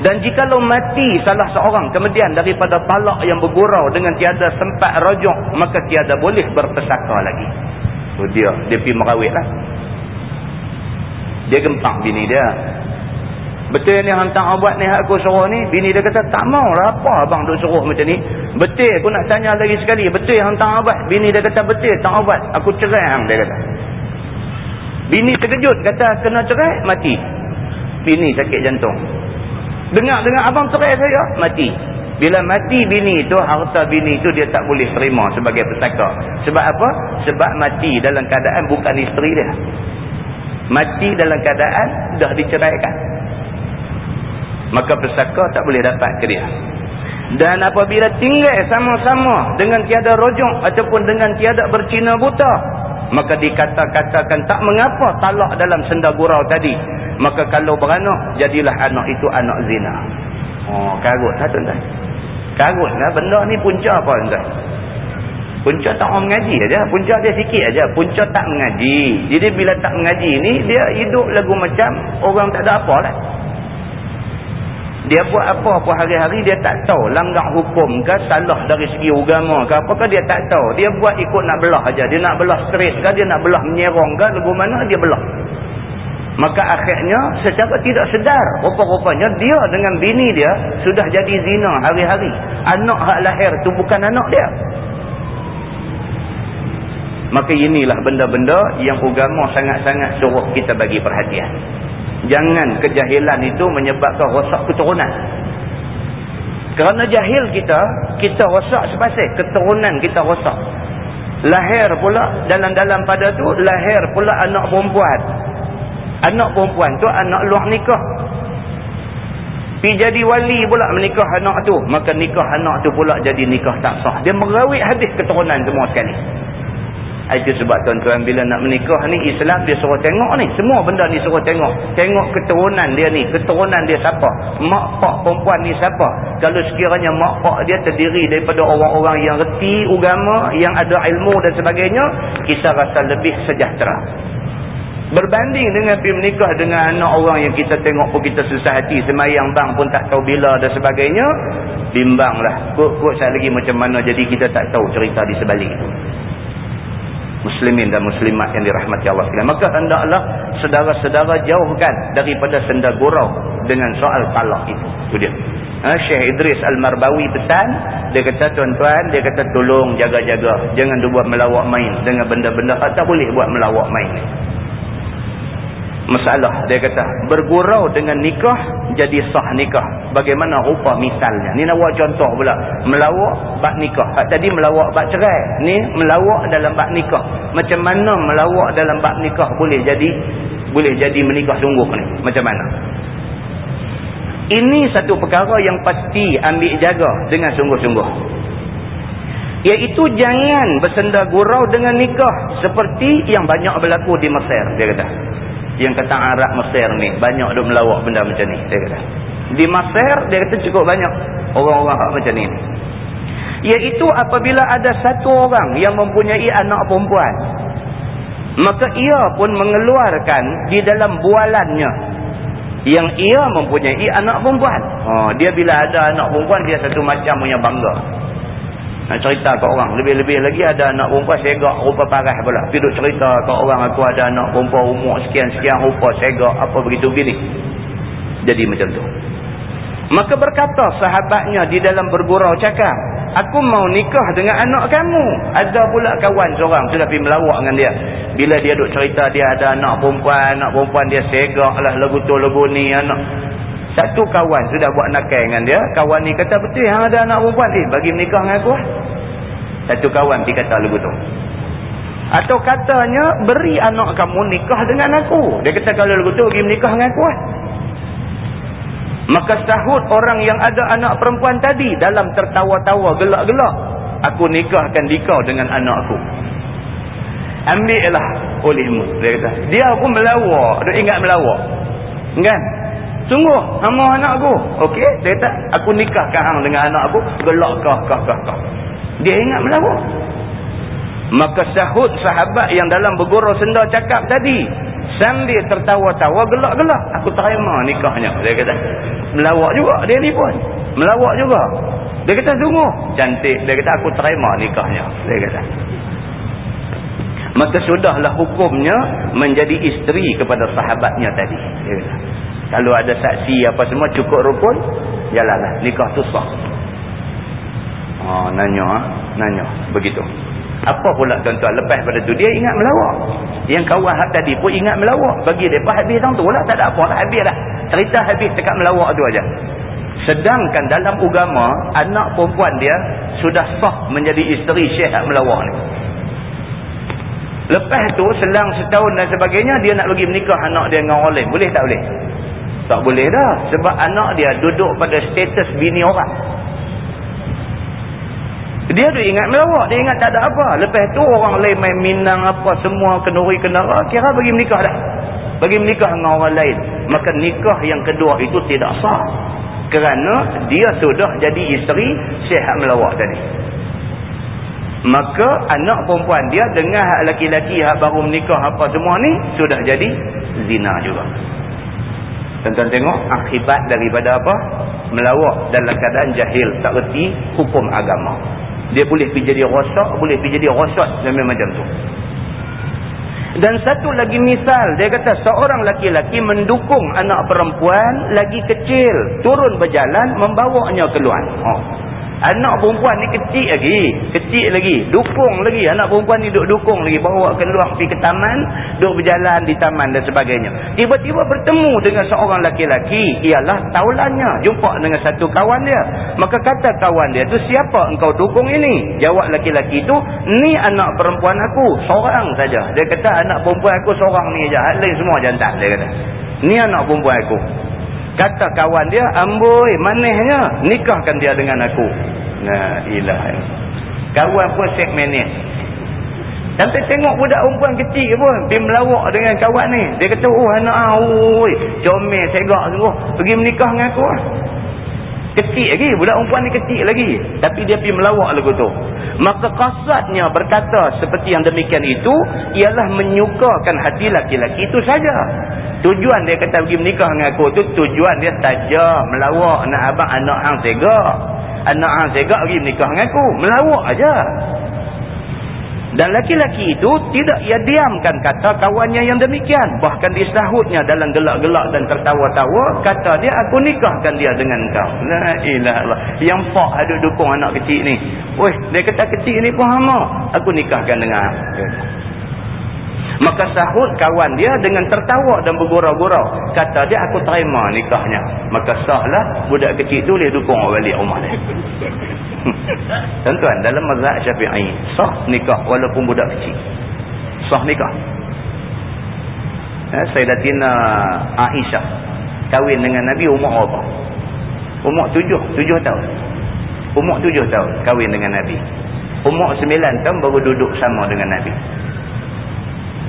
S1: dan jikalau mati salah seorang kemudian daripada talak yang bergurau dengan tiada sempat rojok, maka tiada boleh berpesaka lagi. So dia, dia pergi merawit lah. Dia gempak bini dia. Betul ni hantar buat ni aku suruh ni. Bini dia kata tak mau lah apa abang duk suruh macam ni. Betul aku nak tanya lagi sekali. Betul hantar buat. Bini dia kata betul tak buat. Aku cerai hang dia kata. Bini terkejut kata kena cerai mati. Bini sakit jantung. Dengar-dengar abang cerai saya, mati. Bila mati bini itu, harta bini itu dia tak boleh terima sebagai pesaka. Sebab apa? Sebab mati dalam keadaan bukan isteri dia. Mati dalam keadaan dah diceraikan. Maka pesaka tak boleh dapat ke dia. Dan apabila tinggal sama-sama dengan tiada rojok ataupun dengan tiada bercina buta. Maka dikata-katakan tak mengapa talak dalam senda gurau tadi. Maka kalau beranak jadilah anak itu anak zina. Oh karut lah tuan-tuan. Karut lah benda ni punca apa tuan-tuan? Punca tak orang mengaji aja punca dia sikit aja. Punca tak mengaji. Jadi bila tak mengaji ni dia hidup lagu macam orang tak ada apa lah dia buat apa-apa hari-hari dia tak tahu langgar hukum ke salah dari segi agama ke apakah dia tak tahu dia buat ikut nak belah aja dia nak belah straight ke dia nak belah menyerong ke lagu mana dia belah Maka akhirnya secara tidak sedar rupa-rupanya dia dengan bini dia sudah jadi zina hari-hari. Anak hak lahir tu bukan anak dia. Maka inilah benda-benda yang agama sangat-sangat suruh kita bagi perhatian. Jangan kejahilan itu menyebabkan rosak keturunan. Kerana jahil kita, kita rosak sepasih. Keturunan kita rosak. Lahir pula, dalam-dalam pada tu, lahir pula anak perempuan anak perempuan tu anak luar nikah pergi jadi wali pula menikah anak tu maka nikah anak tu pula jadi nikah tak sah dia merawit habis keturunan semua sekali itu sebab tuan-tuan bila nak menikah ni Islam dia suruh tengok ni semua benda ni suruh tengok tengok keturunan dia ni keturunan dia siapa mak pak perempuan ni siapa kalau sekiranya mak pak dia terdiri daripada orang-orang yang reti agama yang ada ilmu dan sebagainya kita rasa lebih sejahtera Berbanding dengan pergi menikah dengan anak orang yang kita tengok pun kita susah hati. Semayang bang pun tak tahu bila dan sebagainya. Bimbanglah. Kut-kut saya lagi macam mana jadi kita tak tahu cerita di sebalik itu. Muslimin dan muslimat yang dirahmati Allah sekalian. Maka hendaklah sedara-sedara jauhkan daripada senda gurau dengan soal talak itu. Itu dia. Ha, Syekh Idris Al-Marbawi pesan. Dia kata tuan-tuan, dia kata tolong jaga-jaga. Jangan buat melawak main dengan benda-benda. Tak boleh buat melawak main masalah. Dia kata bergurau dengan nikah jadi sah nikah. Bagaimana rupa misalnya? Ni nak buat contoh pula. Melawak bak nikah. Tadi melawak bak cerai. Ni melawak dalam bak nikah. Macam mana melawak dalam bak nikah boleh jadi boleh jadi menikah sungguh ni? Macam mana? Ini satu perkara yang pasti ambil jaga dengan sungguh-sungguh. Iaitu jangan bersenda gurau dengan nikah seperti yang banyak berlaku di Mesir dia kata yang kata Arab Mesir ni banyak dia melawak benda macam ni dia kata. Di Mesir dia kata cukup banyak orang-orang macam ni. Iaitu apabila ada satu orang yang mempunyai anak perempuan maka ia pun mengeluarkan di dalam bualannya yang ia mempunyai anak perempuan. Oh, dia bila ada anak perempuan dia satu macam punya bangga nak cerita ke orang. Lebih-lebih lagi ada anak perempuan segak rupa parah pula. Pergi duk cerita ke orang aku ada anak perempuan umur sekian-sekian rupa segak apa begitu begini. Jadi macam tu. Maka berkata sahabatnya di dalam bergurau cakap. Aku mau nikah dengan anak kamu. Ada pula kawan seorang sudah pergi melawak dengan dia. Bila dia duk cerita dia ada anak perempuan. Anak perempuan dia segak lah lagu tu lagu ni. Anak satu kawan sudah buat nakal dengan dia. Kawan ni kata, betul yang ada anak perempuan. Eh, bagi menikah dengan aku. Satu kawan pergi kata lagu tu. Atau katanya, beri anak kamu nikah dengan aku. Dia kata, kalau lagu tu, bagi menikah dengan aku. Maka sahut orang yang ada anak perempuan tadi. Dalam tertawa-tawa, gelak-gelak. Aku nikahkan dikau dengan anak aku. Ambillah olehmu. Dia kata, dia pun melawak. Dia ingat melawak. Kan? Sungguh, nama anak aku. Okey, dia kata, aku nikahkan hang dengan anak aku. Gelak kah, kah, kah, kah. Dia ingat melawak. Maka sahut sahabat yang dalam bergurau senda cakap tadi. Sambil tertawa-tawa, gelak-gelak. Aku terima nikahnya. Dia kata, melawak juga dia ni pun. Melawak juga. Dia kata, sungguh. Cantik. Dia kata, aku terima nikahnya. Dia kata. Maka sudahlah hukumnya menjadi isteri kepada sahabatnya tadi. Dia kata. Kalau ada saksi apa semua cukup rukun, jalanlah nikah tu sah. Oh, nanya ha? nanya begitu. Apa pula tuan-tuan lepas pada tu dia ingat melawak. Yang kawan hak tadi pun ingat melawak. Bagi depa habis tang tu lah tak ada apa habis dah. Cerita habis dekat melawak tu aja. Sedangkan dalam agama anak perempuan dia sudah sah menjadi isteri Syekh melawak ni. Lepas tu selang setahun dan sebagainya dia nak bagi menikah anak dia dengan orang lain. Boleh tak boleh? Tak boleh dah. Sebab anak dia duduk pada status bini orang. Dia tu ingat melawak. Dia ingat tak ada apa. Lepas tu orang lain main minang apa semua kenuri kenara. Kira bagi menikah dah. Bagi menikah dengan orang lain. Maka nikah yang kedua itu tidak sah. Kerana dia sudah jadi isteri Syekh melawak tadi. Maka anak perempuan dia dengan hak laki-laki hak baru menikah apa semua ni. Sudah jadi zina juga. Tuan-tuan tengok akibat daripada apa? Melawak dalam keadaan jahil. Tak reti hukum agama. Dia boleh pergi jadi rosak, boleh pergi jadi rosak. Dan macam tu. Dan satu lagi misal. Dia kata seorang laki-laki mendukung anak perempuan lagi kecil. Turun berjalan membawanya keluar. Oh. Anak perempuan ni kecil lagi. Kecil lagi. Dukung lagi. Anak perempuan ni duk dukung lagi. Bawa keluar pergi ke taman. Duk berjalan di taman dan sebagainya. Tiba-tiba bertemu dengan seorang laki-laki. Ialah taulannya. Jumpa dengan satu kawan dia. Maka kata kawan dia tu siapa engkau dukung ini? Jawab laki-laki tu. Ni anak perempuan aku. Seorang saja. Dia kata anak perempuan aku seorang ni je. Lain semua jantan. Dia kata. Ni anak perempuan aku. Kata kawan dia, amboi, manehnya, nikahkan dia dengan aku. Nah, ilah. Kawan pun set manage. Sampai tengok budak perempuan kecil pun, pergi melawak dengan kawan ni. Dia kata, oh anak, oi, comel, segak sungguh. Pergi menikah dengan aku lah. Kecil lagi, budak perempuan ni kecil lagi. Tapi dia pergi melawak lagu tu. Maka kasatnya berkata seperti yang demikian itu, ialah menyukakan hati laki-laki itu saja. Tujuan dia kata pergi menikah dengan aku tu, tujuan dia saja melawak nak abang anak hang segak. Anak hang segak pergi menikah dengan aku. Melawak aja. Dan laki-laki itu tidak ia diamkan kata kawannya yang demikian. Bahkan disahutnya dalam gelak-gelak dan tertawa-tawa. Kata dia, aku nikahkan dia dengan kau. La ilah Allah. Yang pak ada dukung anak kecil ni. Weh, dia kata kecil ni pun hama. Aku nikahkan dengan Maka sahut kawan dia dengan tertawa dan bergurau-gurau. Kata dia, aku terima nikahnya. Maka sahlah budak kecil tu boleh dukung balik rumah dia. Tuan-tuan, dalam mazhab syafi'i, sah nikah walaupun budak kecil. Sah nikah. Eh, Sayyidatina Aisyah kahwin dengan Nabi umur apa? Umur tujuh, tujuh tahun. Umur tujuh tahun kahwin dengan Nabi. Umur sembilan tahun baru duduk sama dengan Nabi.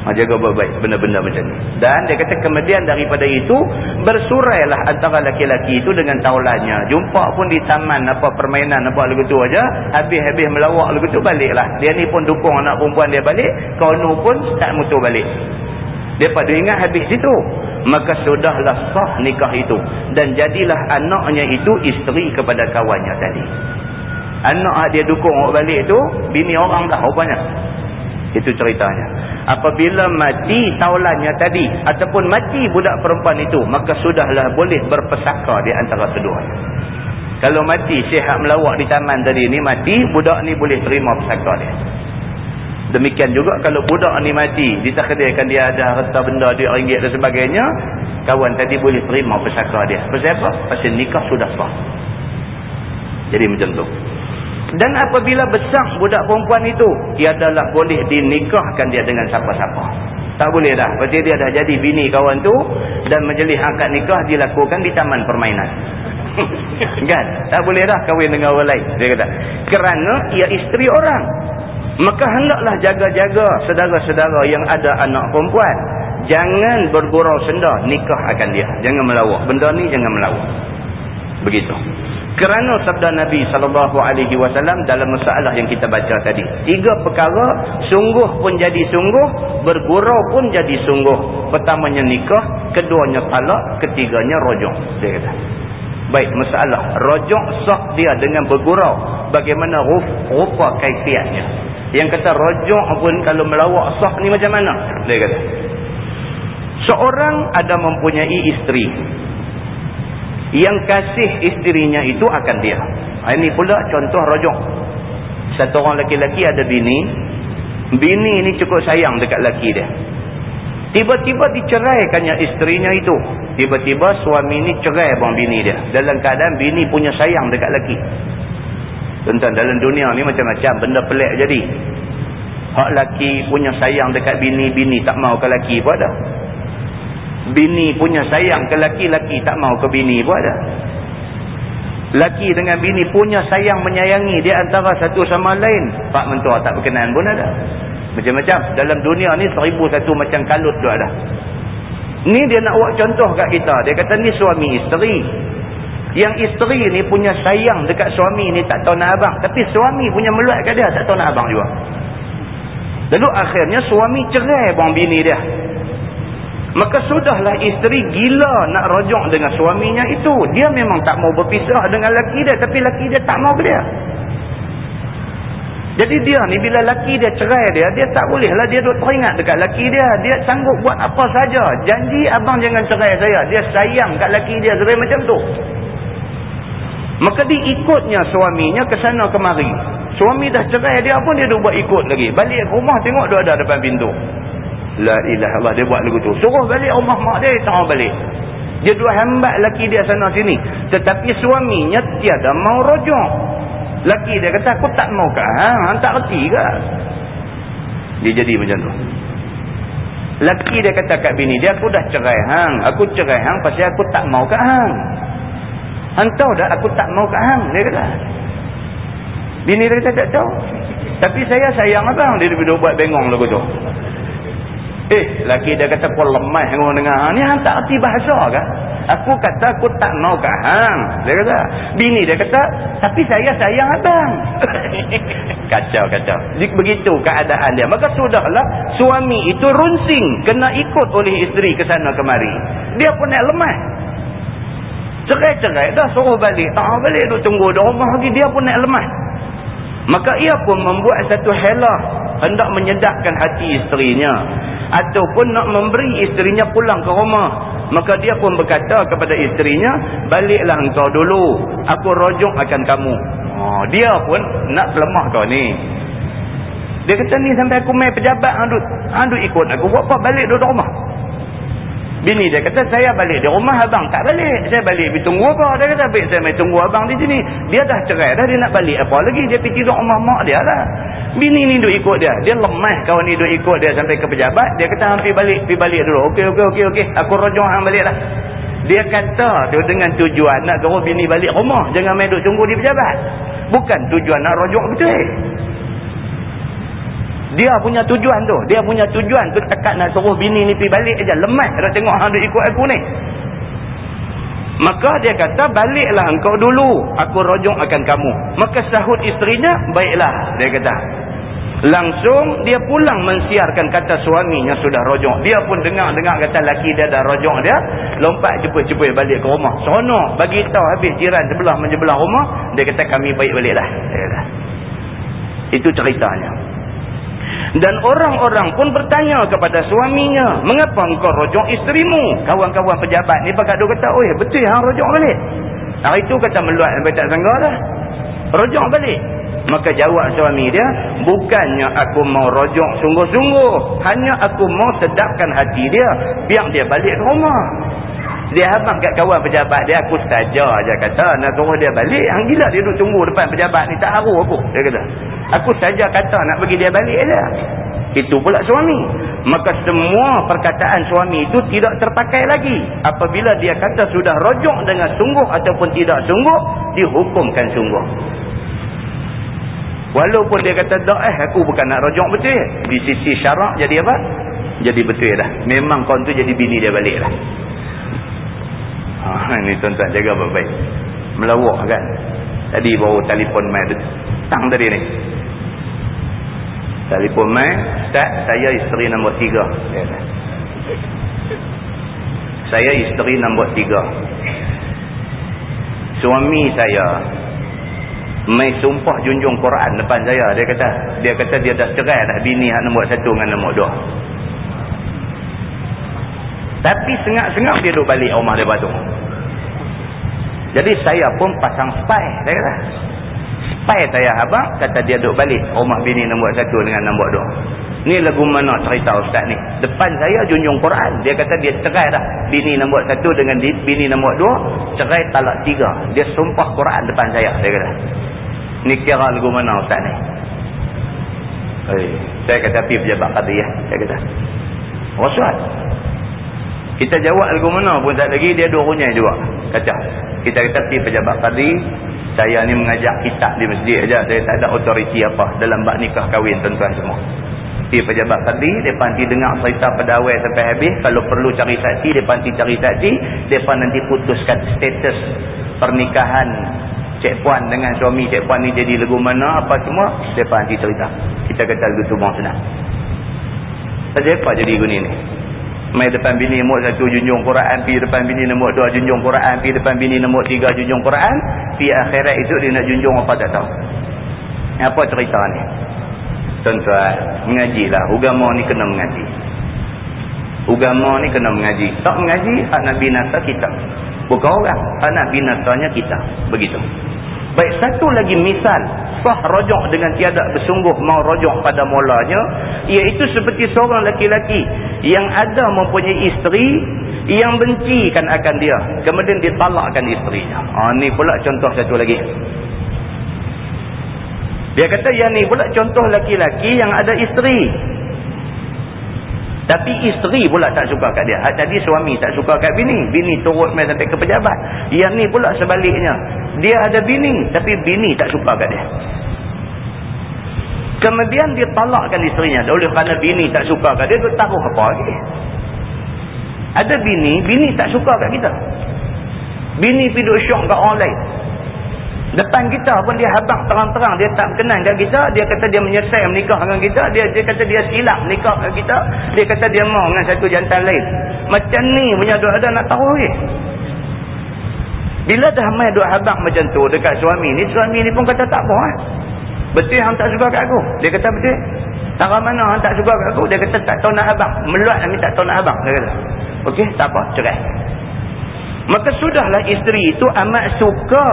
S1: Ha, jaga baik-baik benda-benda macam ni. Dan dia kata kemudian daripada itu bersurailah antara laki-laki itu dengan taulannya. Jumpa pun di taman apa permainan apa lagu tu aja, habis-habis melawak lagu tu baliklah. Dia ni pun dukung anak perempuan dia balik, kaunu pun tak mutu balik. Dia pada ingat habis situ. Maka sudahlah sah nikah itu dan jadilah anaknya itu isteri kepada kawannya tadi. Anak dia dukung balik tu bini orang dah rupanya. Itu ceritanya. Apabila mati taulannya tadi ataupun mati budak perempuan itu, maka sudahlah boleh berpesaka di antara keduanya. Kalau mati sihat melawak di taman tadi ni mati, budak ni boleh terima pesaka dia. Demikian juga kalau budak ni mati, ditakdirkan dia ada harta benda, duit ringgit dan sebagainya, kawan tadi boleh terima pesaka dia. Pasal apa? Pasal nikah sudah sah. Jadi macam tu. Dan apabila besar budak perempuan itu, ia adalah boleh dinikahkan dia dengan siapa-siapa. Tak boleh dah. Berarti dia dah jadi bini kawan tu dan majlis akad nikah dilakukan di taman permainan. kan? Tak boleh dah kahwin dengan orang lain. Dia kata. Kerana ia isteri orang. Maka hendaklah jaga-jaga saudara-saudara yang ada anak perempuan. Jangan bergurau senda nikah akan dia. Jangan melawak. Benda ni jangan melawak. Begitu. Kerana sabda Nabi SAW dalam masalah yang kita baca tadi. Tiga perkara, sungguh pun jadi sungguh, bergurau pun jadi sungguh. Pertamanya nikah, keduanya talak, ketiganya rojok. Dia kata. Baik, masalah. Rojok sah dia dengan bergurau. Bagaimana rupa kaifiatnya. Yang kata rojok pun kalau melawak sah ni macam mana? Dia kata. Seorang ada mempunyai isteri yang kasih isterinya itu akan dia. Ini pula contoh rojok. Satu orang lelaki-lelaki ada bini. Bini ini cukup sayang dekat lelaki dia. Tiba-tiba diceraikannya isterinya itu. Tiba-tiba suami ini cerai bang bini dia. Dalam keadaan bini punya sayang dekat lelaki. Tentang dalam dunia ni macam-macam benda pelik jadi. Hak lelaki punya sayang dekat bini, bini tak mau ke lelaki pun ada bini punya sayang ke laki-laki tak mau ke bini pun ada. Laki dengan bini punya sayang menyayangi di antara satu sama lain pak mentua tak berkenan pun ada. Macam-macam. Dalam dunia ni seribu satu macam kalut tu ada. Ni dia nak buat contoh kat kita. Dia kata ni suami isteri. Yang isteri ni punya sayang dekat suami ni tak tahu nak abang. Tapi suami punya meluat kat dia tak tahu nak abang juga. Lalu akhirnya suami cerai bang bini dia Maka sudahlah isteri gila nak rojok dengan suaminya itu. Dia memang tak mau berpisah dengan laki dia. Tapi laki dia tak mau dia. Jadi dia ni bila laki dia cerai dia. Dia tak bolehlah dia duduk teringat dekat laki dia. Dia sanggup buat apa saja. Janji abang jangan cerai saya. Dia sayang kat laki dia. Cerai macam tu. Maka diikutnya suaminya ke sana kemari. Suami dah cerai dia pun dia duduk buat ikut lagi. Balik rumah tengok dia ada depan pintu. La ilaha Allah dia buat lagu tu. Suruh balik rumah mak dia, tak balik. Dia dua hambat laki dia sana sini. Tetapi suaminya tiada mau rojok. Laki dia kata, aku tak mau ke hang? tak reti ke? Dia jadi macam tu. Laki dia kata kat bini dia, aku dah cerai hang. Aku cerai hang pasal aku tak mau ke hang. Hang tahu dah aku tak mau ke hang. Dia kata. Bini dia kata, tak tahu. Tapi saya sayang abang. Dia duduk buat bengong lagu tu. Eh, laki dia kata kau lemah dengan dengar. Ni hang tak erti bahasa ke? Aku kata aku tak mau ke hang. Dia kata. Bini dia kata, tapi saya sayang abang. kacau, kacau. Begitu keadaan dia. Maka sudahlah suami itu runsing. Kena ikut oleh isteri ke sana kemari. Dia pun nak lemah. Cerai-cerai dah suruh balik. Tak balik duk tunggu di rumah lagi. Dia pun nak lemah. Maka ia pun membuat satu helah. Hendak menyedapkan hati isterinya ataupun nak memberi isterinya pulang ke rumah maka dia pun berkata kepada isterinya baliklah engkau dulu aku rojok akan kamu oh, dia pun nak pelemah kau ni Dia kata ni sampai aku main pejabat hang duk, hang duk ikut aku. Buat apa balik duduk rumah? Bini dia kata saya balik di rumah abang tak balik. Saya balik pergi tunggu apa? Dia kata baik saya main tunggu abang di sini. Dia dah cerai dah dia nak balik apa lagi. Dia pergi tidur rumah mak dia lah. Bini ni duk ikut dia. Dia lemah kawan ni duk ikut dia sampai ke pejabat. Dia kata hampir balik. Pergi balik dulu. Okey okey okey okey. Aku rojong hang balik lah. Dia kata tu dengan tujuan nak suruh bini balik rumah. Jangan main duk tunggu di pejabat. Bukan tujuan nak rojong betul. Dia punya tujuan tu. Dia punya tujuan tu takat nak suruh bini ni pergi balik aja. Lemah dah tengok hang duk ikut aku ni. Maka dia kata baliklah engkau dulu. Aku rojong akan kamu. Maka sahut isterinya baiklah. Dia kata. Langsung dia pulang mensiarkan kata suaminya sudah rojong. Dia pun dengar-dengar kata laki dia dah rojong dia. Lompat cepet-cepet balik ke rumah. Seronok bagi tahu habis jiran sebelah menjebelah rumah. Dia kata kami baik baliklah. Dia kata. Itu ceritanya. Dan orang-orang pun bertanya kepada suaminya, mengapa engkau rojok isterimu? Kawan-kawan pejabat ni pakat dia kata, oh betul hang rojok balik. Hari itu kata meluat sampai tak sangka dah. Rojok balik. Maka jawab suami dia, bukannya aku mau rojok sungguh-sungguh. Hanya aku mau sedapkan hati dia, biar dia balik ke rumah. Dia habang kat kawan pejabat dia, aku saja aja kata, nak suruh dia balik. Hang gila dia duduk tunggu depan pejabat ni, tak haru aku. Dia kata. Aku saja kata nak bagi dia balik saja. Itu pula suami. Maka semua perkataan suami itu tidak terpakai lagi. Apabila dia kata sudah rojok dengan sungguh ataupun tidak sungguh, dihukumkan sungguh. Walaupun dia kata, tak eh aku bukan nak rojok betul. Di sisi syarak jadi apa? Jadi betul dah. Memang kau tu jadi bini dia balik lah. Ha, ini tuan-tuan jaga baik-baik. Melawak kan. Tadi baru telefon main tang tadi ni. Telefon mai, Ustaz, saya isteri nombor tiga. Saya isteri nombor tiga. Suami saya mai sumpah junjung Quran depan saya. Dia kata, dia kata dia dah cerai dah bini hak nombor satu dengan nombor dua. Tapi sengak-sengak dia duduk balik rumah dia batu. Jadi saya pun pasang spy. Dia kata, Spy saya abang kata dia duduk balik rumah bini nombor satu dengan nombor dua. Ni lagu mana cerita ustaz ni. Depan saya junjung Quran. Dia kata dia cerai dah. Bini nombor satu dengan bini nombor dua. Cerai talak tiga. Dia sumpah Quran depan saya. Dia kata. Ni kira lagu mana ustaz ni. Hey, saya kata pergi pejabat kata ya. Saya kata. Rasuat. Kita jawab lagu mana pun tak lagi. Dia dua runyai juga. Kata. Kita kata pergi pejabat kadi saya ni mengajak kitab di masjid aja. Saya tak ada otoriti apa dalam bak nikah kahwin tuan-tuan semua. Di pejabat tadi mereka nanti dengar cerita pedawai sampai habis. Kalau perlu cari saksi mereka nanti cari saksi. Mereka nanti putuskan status pernikahan cik puan dengan suami cik puan ni jadi lagu mana apa semua mereka nanti cerita. Kita kata lagu tu bang senang. Apa jadi guni ni mai depan bini nombor satu junjung Quran. Pi depan bini nombor dua junjung Quran. Pi depan bini nombor tiga junjung Quran. Pi akhirat itu dia nak junjung apa tak tahu. Apa cerita ni? Tuan-tuan mengajilah agama ni kena mengaji. Agama ni kena mengaji. Tak mengaji hak nak binasa kita. Bukan orang. Hak nak binasanya kita. Begitu baik satu lagi misal. Sah rojok dengan tiada bersungguh mau rojok pada mulanya iaitu seperti seorang laki-laki yang ada mempunyai isteri yang bencikan akan dia. Kemudian ditalakkan isterinya. Ha, ni pula contoh satu lagi. Dia kata yang ni pula contoh laki-laki yang ada isteri tapi isteri pula tak suka kat dia. Hak tadi suami tak suka kat bini. Bini turut main sampai ke pejabat. Yang ni pula sebaliknya. Dia ada bini. Tapi bini tak suka kat dia. Kemudian dia talakkan isterinya. Oleh kerana bini tak suka kat dia. Dia taruh apa lagi. Ada bini. Bini tak suka kat kita. Bini pergi duduk syok kat orang lain. Depan kita pun dia habak terang-terang. Dia tak kenal dengan kita. Dia kata dia menyesal menikah dengan kita. Dia dia kata dia silap menikah dengan kita. Dia kata dia mau dengan satu jantan lain. Macam ni punya dua ada nak tahu ni. Bila dah main dua habak macam tu dekat suami ni. Suami ni pun kata tak apa. Eh? Betul yang tak suka kat aku. Dia kata betul. Tak mana yang tak suka kat aku. Dia kata tak tahu nak habak. Meluat kami tak tahu nak habak. Dia kata. Okey tak apa. Cerai. Maka sudahlah isteri itu amat suka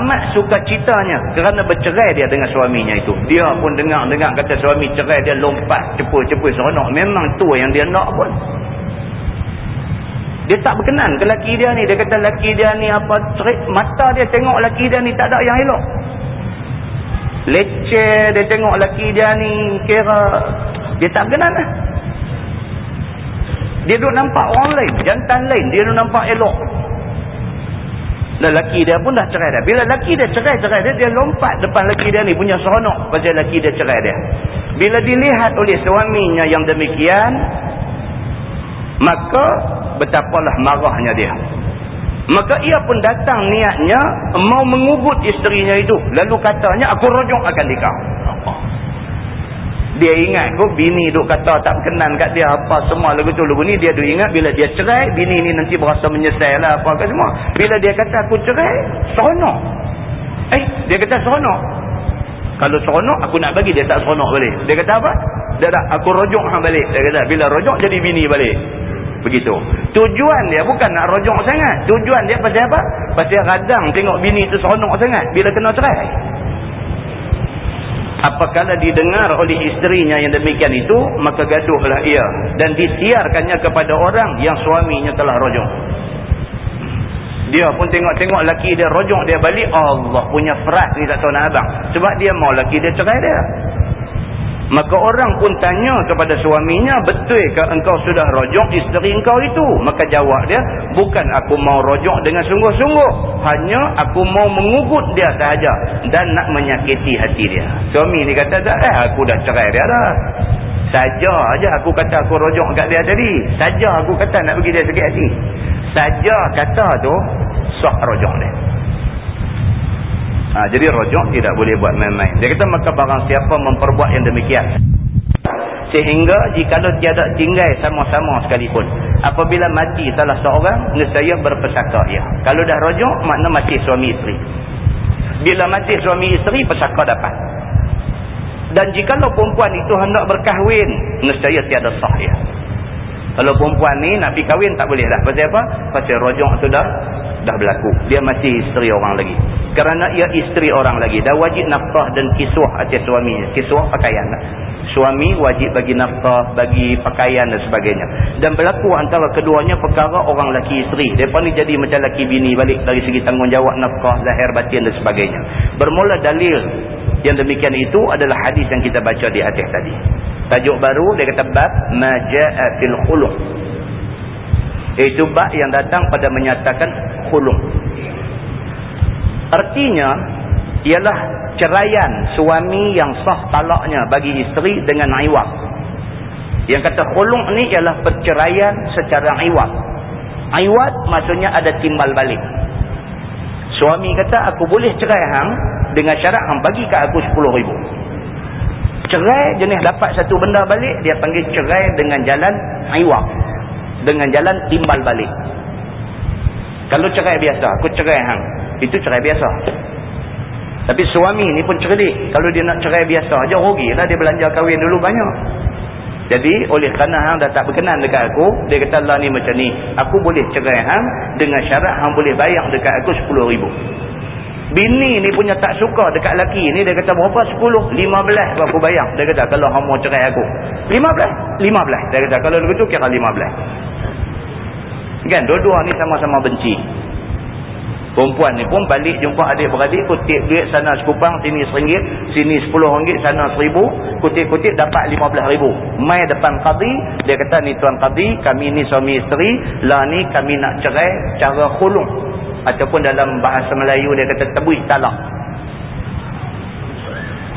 S1: amat suka citanya kerana bercerai dia dengan suaminya itu. Dia pun dengar-dengar kata suami cerai dia lompat cepur-cepur seronok. Memang tu yang dia nak pun. Dia tak berkenan ke laki dia ni. Dia kata laki dia ni apa cerit. Mata dia tengok laki dia ni tak ada yang elok. Leceh dia tengok laki dia ni kira dia tak berkenan lah. Dia duduk nampak orang lain. Jantan lain. Dia duduk nampak elok. Dan laki dia pun dah cerai dah. Bila laki dia cerai-cerai dia, dia lompat depan laki dia ni punya seronok pasal laki dia cerai dia. Bila dilihat oleh suaminya yang demikian, maka betapalah marahnya dia. Maka ia pun datang niatnya mau mengubut isterinya itu. Lalu katanya, aku rojok akan dikau. Dia ingat kok bini duk kata tak berkenan kat dia apa semua lagu tu lagu ni dia duk ingat bila dia cerai bini ni nanti berasa menyesal lah apa ke semua. Bila dia kata aku cerai, seronok. Eh, dia kata seronok. Kalau seronok aku nak bagi dia tak seronok balik. Dia kata apa? Dia tak aku rojok hang balik. Dia kata bila rojok jadi bini balik. Begitu. Tujuan dia bukan nak rojok sangat. Tujuan dia pasal apa? Pasal radang tengok bini tu seronok sangat bila kena cerai apakala didengar oleh isterinya yang demikian itu maka gaduhlah ia dan disiarkannya kepada orang yang suaminya telah rojok dia pun tengok-tengok laki dia rojok dia balik Allah punya ferat ni tak tahu nak abang. Sebab dia mau laki dia cerai dia Maka orang pun tanya kepada suaminya, betul ke engkau sudah rojok isteri engkau itu? Maka jawab dia, bukan aku mau rojok dengan sungguh-sungguh. Hanya aku mau mengugut dia sahaja dan nak menyakiti hati dia. Suami ni kata, eh aku dah cerai dia dah. Saja aja aku kata aku rojok kat dia tadi. Saja aku kata nak bagi dia sakit hati. Saja kata tu, sah rojok dia. Ha, jadi rojok tidak boleh buat main-main. Dia kata maka barang siapa memperbuat yang demikian. Sehingga jika tiada tinggal sama-sama sekalipun. Apabila mati salah seorang, nescaya berpesaka ia. Kalau dah rojok, makna mati suami isteri. Bila mati suami isteri, pesaka dapat. Dan jika perempuan itu hendak berkahwin, nescaya tiada sah ia. Kalau perempuan ni nak pergi kahwin tak boleh dah. Pasal apa? Pasal rojok sudah dah berlaku. Dia masih isteri orang lagi. Kerana ia isteri orang lagi. Dah wajib nafkah dan kiswah atas suaminya. Kiswah pakaian. Suami wajib bagi nafkah, bagi pakaian dan sebagainya. Dan berlaku antara keduanya perkara orang laki isteri. Mereka ni jadi macam laki bini balik dari segi tanggungjawab nafkah, lahir batin dan sebagainya. Bermula dalil yang demikian itu adalah hadis yang kita baca di atas tadi. Tajuk baru dia kata bab maja'a fil khuluq. Itu bab yang datang pada menyatakan khulung. Artinya ialah ceraian suami yang sah talaknya bagi isteri dengan iwak. Yang kata khulung ni ialah perceraian secara iwak. Iwak maksudnya ada timbal balik. Suami kata aku boleh cerai hang dengan syarat hang bagi kat aku 10 ribu. Cerai jenis dapat satu benda balik dia panggil cerai dengan jalan iwak. Dengan jalan timbal balik. Kalau cerai biasa, aku cerai hang. Itu cerai biasa. Tapi suami ni pun cerdik. Kalau dia nak cerai biasa aja rugilah dia belanja kahwin dulu banyak. Jadi oleh kerana hang dah tak berkenan dekat aku, dia kata Allah ni macam ni, aku boleh cerai hang dengan syarat hang boleh bayar dekat aku 10 ribu. Bini ni punya tak suka dekat laki ni, dia kata berapa 10? 15 aku bayar. Dia kata kalau hang mau cerai aku. 15? 15. Dia kata kalau begitu kira 15. Kan dua-dua ni sama-sama benci. Perempuan ni pun balik jumpa adik-beradik kutip duit sana sekupang sini seringgit, sini sepuluh ringgit, sana seribu, kutip-kutip dapat lima belah ribu. Mai depan qadi, dia kata ni tuan qadi, kami ni suami isteri, lah ni kami nak cerai cara khulung. Ataupun dalam bahasa Melayu dia kata tebuih talak.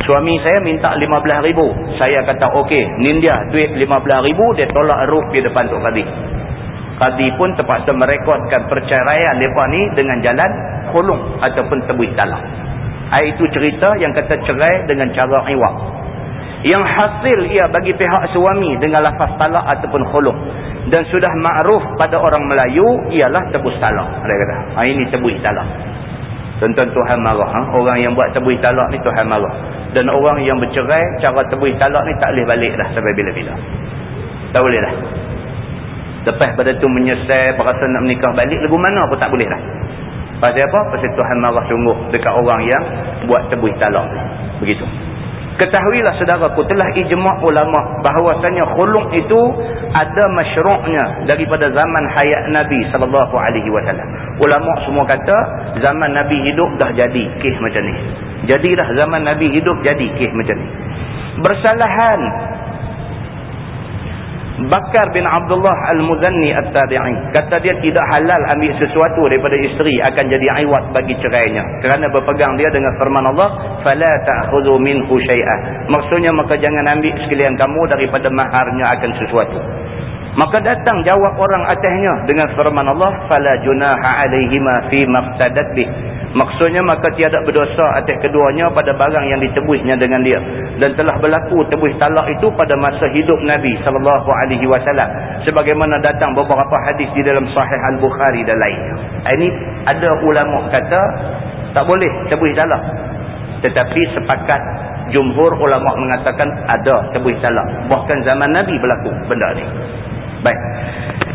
S1: Suami saya minta lima belah ribu. Saya kata okey, ni dia duit lima belah ribu, dia tolak ruh di depan tu qadi. Qadi pun terpaksa merekodkan perceraian mereka ni dengan jalan khulung ataupun tebuih talak. Itu cerita yang kata cerai dengan cara iwak. Yang hasil ia bagi pihak suami dengan lafaz talak ataupun khulung. Dan sudah ma'ruf pada orang Melayu ialah tebus talak. Kata, ha, ini tebuih talak. Tuan-tuan Tuhan marah. Ha? Orang yang buat tebuih talak ni Tuhan marah. Dan orang yang bercerai, cara tebuih talak ni tak boleh balik dah sampai bila-bila. Tak boleh dah. Lepas pada tu menyesal, berasa nak menikah balik, lagu mana pun tak boleh dah. Pasal apa? Pasal Tuhan marah sungguh dekat orang yang buat tebuih talak. Begitu. Ketahuilah saudaraku telah ijma' ulama bahawasanya khuluk itu ada masyru'nya daripada zaman hayat Nabi wasallam. Ulama semua kata zaman Nabi hidup dah jadi kes macam ni. Jadilah zaman Nabi hidup jadi kes macam ni. Bersalahan Bakar bin Abdullah Al-Muzanni At-Tabi'i. Kata dia tidak halal ambil sesuatu daripada isteri akan jadi aiwat bagi cerainya. Kerana berpegang dia dengan firman Allah fala ta'khudhu minhu shay'a maksudnya maka jangan ambil sekalian kamu daripada maharnya akan sesuatu. Maka datang jawab orang atasnya dengan firman Allah fala junaha alaihima fi maftadat bih Maksudnya maka tiada berdosa atas keduanya pada barang yang ditebusnya dengan dia. Dan telah berlaku tebus talak itu pada masa hidup Nabi SAW. Sebagaimana datang beberapa hadis di dalam sahih Al-Bukhari dan lainnya. Ini ada ulama kata tak boleh tebus talak. Tetapi sepakat jumhur ulama mengatakan ada tebus talak. Bahkan zaman Nabi berlaku benda ni. Baik.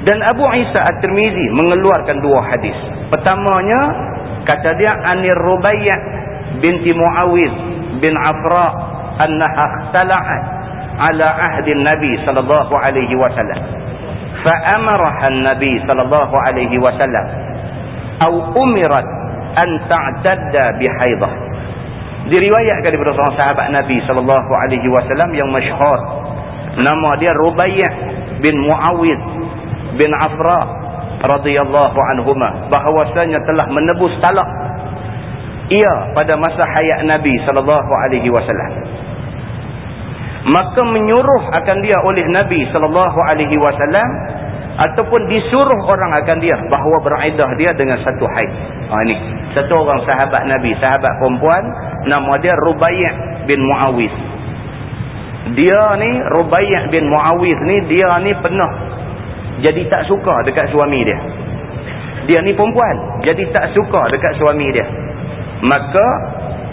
S1: Dan Abu Isa At-Tirmizi mengeluarkan dua hadis. Pertamanya kata dia anir rubaiyah binti muawiz bin afra annaha ikhtala'at ala ahdi nabi sallallahu alaihi wasallam fa amaraha nabi sallallahu alaihi wasallam au umirat an ta'tadda bihaidah diriwayatkan daripada seorang sahabat nabi sallallahu alaihi wasallam yang masyhur nama dia rubaiyah bin muawiz bin afra radhiyallahu anhuma bahawasanya telah menebus talak ia pada masa hayat Nabi sallallahu alaihi wasallam. Maka menyuruh akan dia oleh Nabi sallallahu alaihi wasallam ataupun disuruh orang akan dia bahawa beriddah dia dengan satu haid. Ha ini. Satu orang sahabat Nabi sahabat perempuan nama dia Rubaiyah bin Muawiz dia ni Rubaiyah bin Muawiz ni dia ni pernah jadi tak suka dekat suami dia. Dia ni perempuan jadi tak suka dekat suami dia. Maka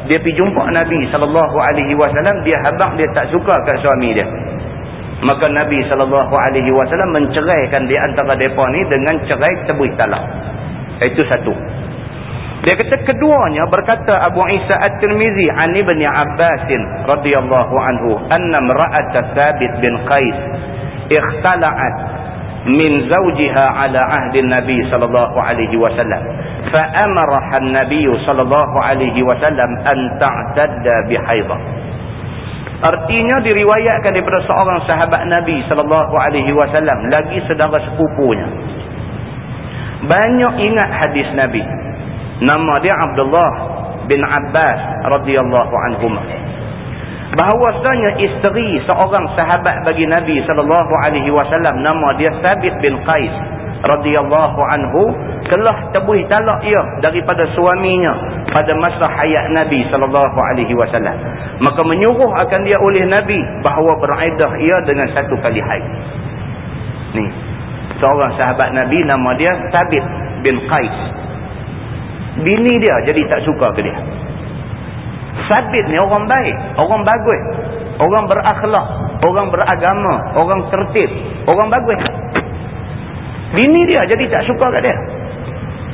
S1: dia pergi jumpa Nabi SAW dia habak dia tak suka kat suami dia. Maka Nabi SAW menceraikan di antara mereka ni dengan cerai tebuih talak. Itu satu. Dia kata keduanya berkata Abu Isa At-Tirmizi an ibn Abbas radhiyallahu anhu anna ra'at Thabit bin Qais ikhtala'at min zawjiha ala ahdi nabi sallallahu alaihi wasallam fa amaraha an-nabiy sallallahu alaihi wasallam an ta'tadda bi haidah artinya diriwayatkan daripada seorang sahabat nabi sallallahu alaihi wasallam lagi saudara sepupunya. Banyak ingat hadis nabi. Nama dia Abdullah bin Abbas radhiyallahu anhumah bahawasanya isteri seorang sahabat bagi Nabi sallallahu alaihi wasallam nama dia Sabit bin Qais radhiyallahu anhu telah tebuih talak ia daripada suaminya pada masa hayat Nabi sallallahu alaihi wasallam. Maka menyuruh akan dia oleh Nabi bahawa beriddah ia dengan satu kali haid. Ni seorang sahabat Nabi nama dia Sabit bin Qais. Bini dia jadi tak suka ke dia Sabit ni orang baik, orang bagus. Orang berakhlak, orang beragama, orang tertib, orang bagus. Bini dia jadi tak suka kat dia.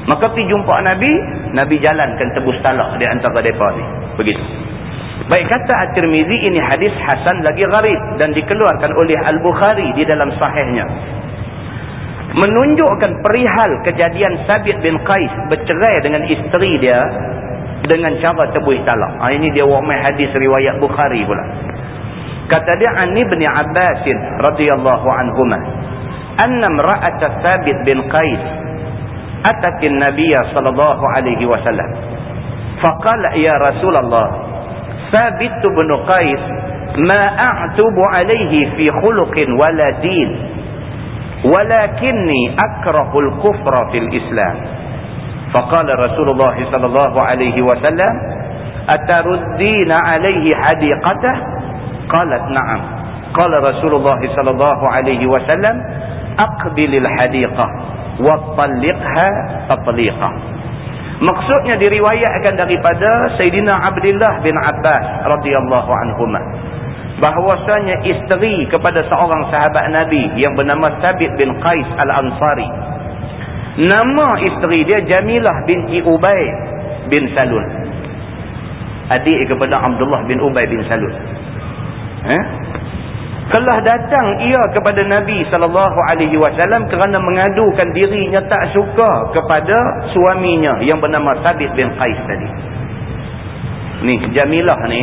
S1: Maka pergi jumpa Nabi, Nabi jalankan tebus talak di antara mereka ni. Begitu. Baik kata At-Tirmizi ini hadis Hasan lagi gharib dan dikeluarkan oleh Al-Bukhari di dalam sahihnya. Menunjukkan perihal kejadian Sabit bin Qais bercerai dengan isteri dia dengan cara tebuih talak. Ha, ini dia wakmai hadis riwayat Bukhari pula. Kata dia Ani bin Abbas radhiyallahu anhuma. Anna imra'at Thabit bin Qais atat an-nabiy sallallahu alaihi wasallam. Faqala ya Rasulullah, Thabit bin Qais ma a'tubu alaihi fi khuluqin wala din. Akrahu al-kufra fil Islam. فقال رسول الله صلى الله عليه وسلم أتردين عليه حديقته قالت نعم قال رسول الله صلى الله عليه وسلم أقبل maksudnya diriwayatkan daripada Sayyidina Abdullah bin Abbas radhiyallahu anhumah bahwasanya isteri kepada seorang sahabat Nabi yang bernama Thabit bin Qais Al-Ansari. Nama isteri dia Jamilah binti Ubay bin Salul. Adik kepada Abdullah bin Ubay bin Salul. Eh? Telah datang ia kepada Nabi SAW kerana mengadukan dirinya tak suka kepada suaminya yang bernama Sabit bin Qais tadi. Ni Jamilah ni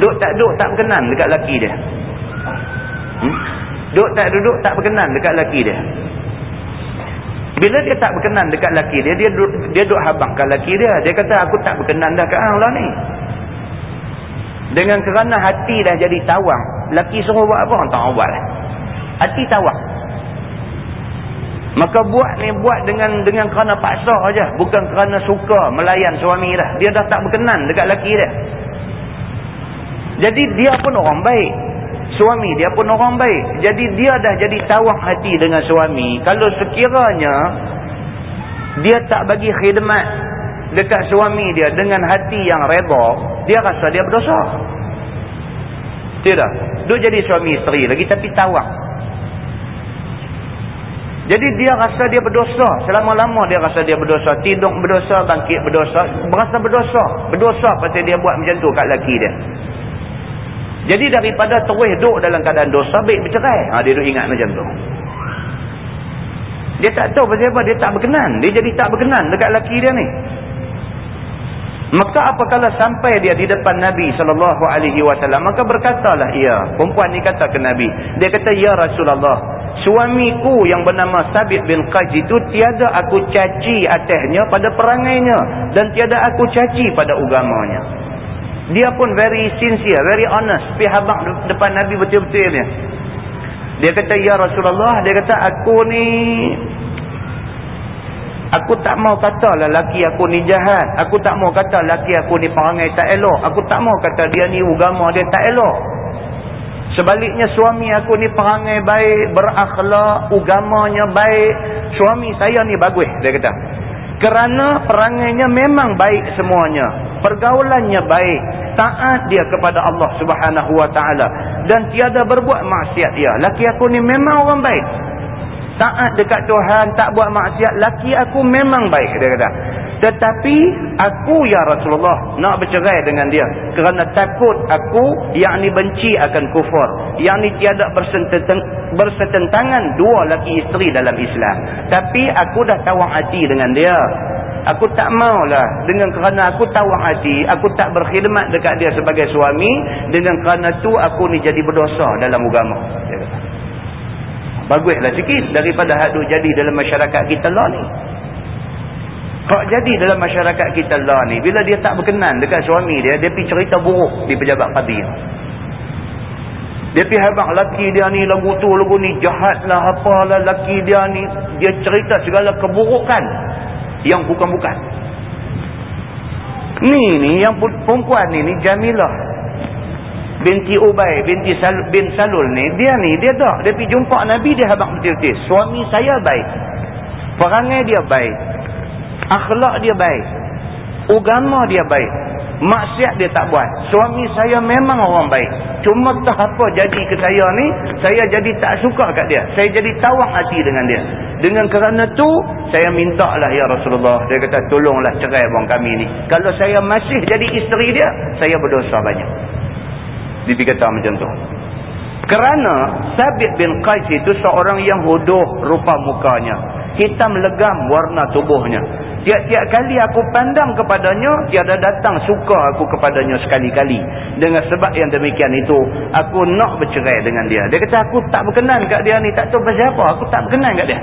S1: duk tak duk tak berkenan dekat laki dia. Hmm? Duk tak duduk tak berkenan dekat laki dia. Bila dia tak berkenan dekat laki dia, dia duk, dia duk habangkan laki dia. Dia kata, aku tak berkenan dah kat hang lah ni. Dengan kerana hati dah jadi tawang. Laki suruh buat apa? Tak buat lah. Hati tawang. Maka buat ni buat dengan dengan kerana paksa aja, Bukan kerana suka melayan suami dah. Dia dah tak berkenan dekat laki dia. Jadi dia pun orang baik. Suami dia pun orang baik. Jadi dia dah jadi tawang hati dengan suami. Kalau sekiranya dia tak bagi khidmat dekat suami dia dengan hati yang reda, dia rasa dia berdosa. Tidak. Dia jadi suami isteri lagi tapi tawang. Jadi dia rasa dia berdosa. Selama-lama dia rasa dia berdosa. Tidur berdosa, bangkit berdosa. Berasa berdosa. Berdosa pasal dia buat macam tu kat lelaki dia. Jadi daripada terus duduk dalam keadaan dosa, baik bercerai. Ha, dia duduk ingat macam tu. Dia tak tahu pasal apa, dia tak berkenan. Dia jadi tak berkenan dekat lelaki dia ni. Maka apakala sampai dia di depan Nabi SAW, maka berkatalah ia. Perempuan ni kata ke Nabi. Dia kata, Ya Rasulullah, suamiku yang bernama Sabit bin Qaj itu tiada aku caci atasnya pada perangainya. Dan tiada aku caci pada ugamanya. Dia pun very sincere, very honest. Pergi habak depan Nabi betul-betul dia. Dia kata, Ya Rasulullah, dia kata, aku ni... Aku tak mau kata laki aku ni jahat. Aku tak mau kata laki aku ni perangai tak elok. Aku tak mau kata dia ni agama dia tak elok. Sebaliknya suami aku ni perangai baik, berakhlak, ugamanya baik. Suami saya ni bagus, dia kata. Kerana perangainya memang baik semuanya. Pergaulannya baik. Taat dia kepada Allah subhanahu wa ta'ala. Dan tiada berbuat maksiat dia. Laki aku ni memang orang baik. Taat dekat Tuhan, tak buat maksiat. Laki aku memang baik, dia kata. Tetapi aku ya Rasulullah nak bercerai dengan dia. Kerana takut aku yang ni benci akan kufur. Yang ni tiada bersetentangan dua laki isteri dalam Islam. Tapi aku dah tawang hati dengan dia. Aku tak maulah dengan kerana aku tawang hati. Aku tak berkhidmat dekat dia sebagai suami. Dengan kerana tu aku ni jadi berdosa dalam agama. Baguslah sikit daripada hadut jadi dalam masyarakat kita lah ni. Kok jadi dalam masyarakat kita lah ni. Bila dia tak berkenan dekat suami dia. Dia pergi cerita buruk di pejabat qadi. Dia pergi habang laki dia ni lagu tu lagu ni jahat lah apalah laki dia ni. Dia cerita segala keburukan. Yang bukan-bukan. Ni ni yang perempuan ni ni Jamilah. Binti Ubay, binti Sal, bin Salul ni. Dia ni dia tak. Dia pergi jumpa Nabi dia habang betul-betul. Suami saya baik. Perangai dia baik. Akhlak dia baik. Ugama dia baik. Maksiat dia tak buat. Suami saya memang orang baik. Cuma tak apa jadi ke saya ni, saya jadi tak suka kat dia. Saya jadi tawang hati dengan dia. Dengan kerana tu, saya minta lah ya Rasulullah. Dia kata, tolonglah cerai abang kami ni. Kalau saya masih jadi isteri dia, saya berdosa banyak. Bibi kata macam tu. Kerana Sabit bin Qais itu seorang yang hodoh rupa mukanya. Hitam legam warna tubuhnya. Tiap-tiap kali aku pandang kepadanya, tiada datang suka aku kepadanya sekali-kali. Dengan sebab yang demikian itu, aku nak bercerai dengan dia. Dia kata, aku tak berkenan kat dia ni. Tak tahu pasal apa. Aku tak berkenan kat dia.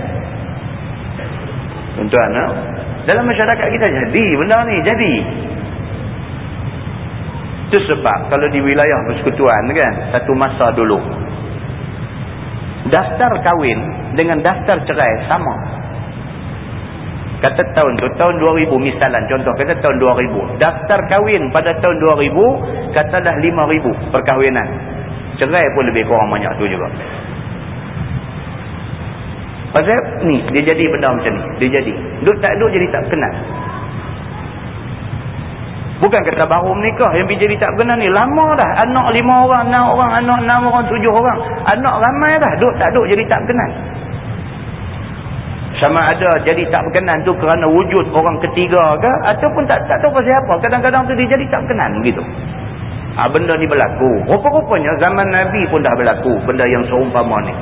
S1: Tuan-tuan, ha? dalam masyarakat kita jadi benda ni. Jadi. Itu sebab kalau di wilayah persekutuan kan, satu masa dulu. Daftar kahwin dengan daftar cerai sama. Kata tahun tu, tahun 2000 misalan, contoh, kata tahun 2000. Daftar kahwin pada tahun 2000, katalah 5000 perkahwinan. Cerai pun lebih kurang banyak tu juga. Pasal ni, dia jadi benda macam ni. Dia jadi. Duk tak duk jadi tak kenal. Bukan kata baru menikah yang jadi tak kenal ni. Lama dah. Anak lima orang, enam orang, anak enam orang, tujuh orang. Anak ramai dah. Duk tak duk jadi tak kenal. Sama ada jadi tak berkenan tu kerana wujud orang ketiga ke ataupun tak tak tahu pasal apa kadang-kadang tu dia jadi tak berkenan begitu. Ha, benda ni berlaku. Rupa-rupanya zaman Nabi pun dah berlaku benda yang seumpama ni.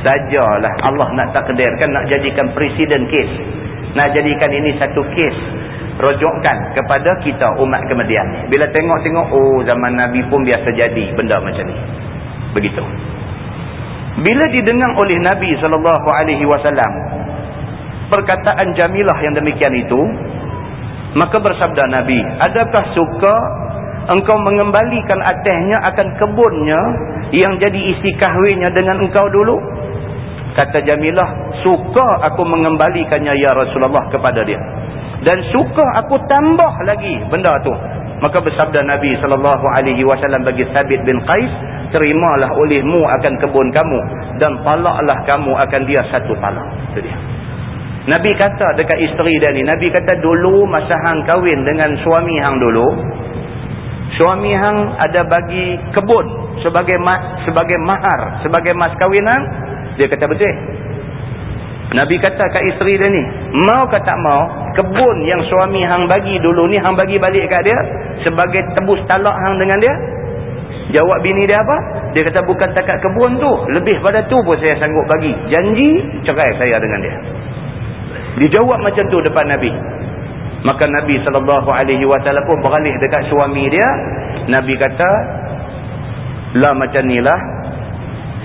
S1: Sajalah Allah nak takdirkan nak jadikan presiden kes. Nak jadikan ini satu kes. Rojokkan kepada kita umat kemudian. Bila tengok-tengok oh zaman Nabi pun biasa jadi benda macam ni. Begitu. Bila didengar oleh Nabi SAW perkataan Jamilah yang demikian itu maka bersabda Nabi adakah suka engkau mengembalikan atasnya akan kebunnya yang jadi isi kahwinnya dengan engkau dulu? Kata Jamilah suka aku mengembalikannya ya Rasulullah kepada dia. Dan suka aku tambah lagi benda tu. Maka bersabda Nabi SAW bagi Sabit bin Qais terimalah olehmu akan kebun kamu dan talaklah kamu akan dia satu talak itu dia Nabi kata dekat isteri dia ni Nabi kata dulu masa hang kahwin dengan suami hang dulu suami hang ada bagi kebun sebagai ma sebagai mahar sebagai mas kawinan dia kata betul. Nabi kata kat isteri dia ni mau ke tak mau kebun yang suami hang bagi dulu ni hang bagi balik kat dia sebagai tebus talak hang dengan dia? Jawab bini dia apa? Dia kata bukan takat kebun tu lebih pada tu pun saya sanggup bagi. Janji cerai saya dengan dia Dijawab macam tu depan Nabi. Maka Nabi SAW pun beralih dekat suami dia. Nabi kata, lah macam ni lah.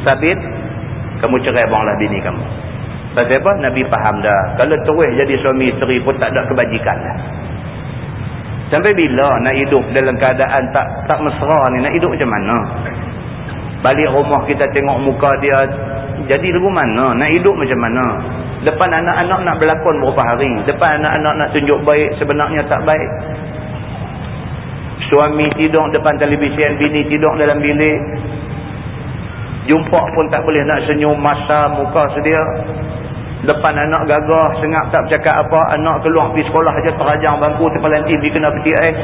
S1: Sabit, kamu cerai banglah bini kamu. Pasal apa? Nabi faham dah. Kalau terus jadi suami isteri pun tak ada kebajikan dah. Sampai bila nak hidup dalam keadaan tak tak mesra ni? Nak hidup macam mana? Balik rumah kita tengok muka dia. Jadi lagu mana? Nak hidup macam mana? Depan anak-anak nak berlakon berapa hari. Depan anak-anak nak tunjuk baik sebenarnya tak baik. Suami tidur depan televisyen, bini tidur dalam bilik. Jumpa pun tak boleh nak senyum masa muka sedia. Depan anak gagah, sengap tak bercakap apa. Anak keluar pergi sekolah je terajang bangku, tepalan TV kena peti ais.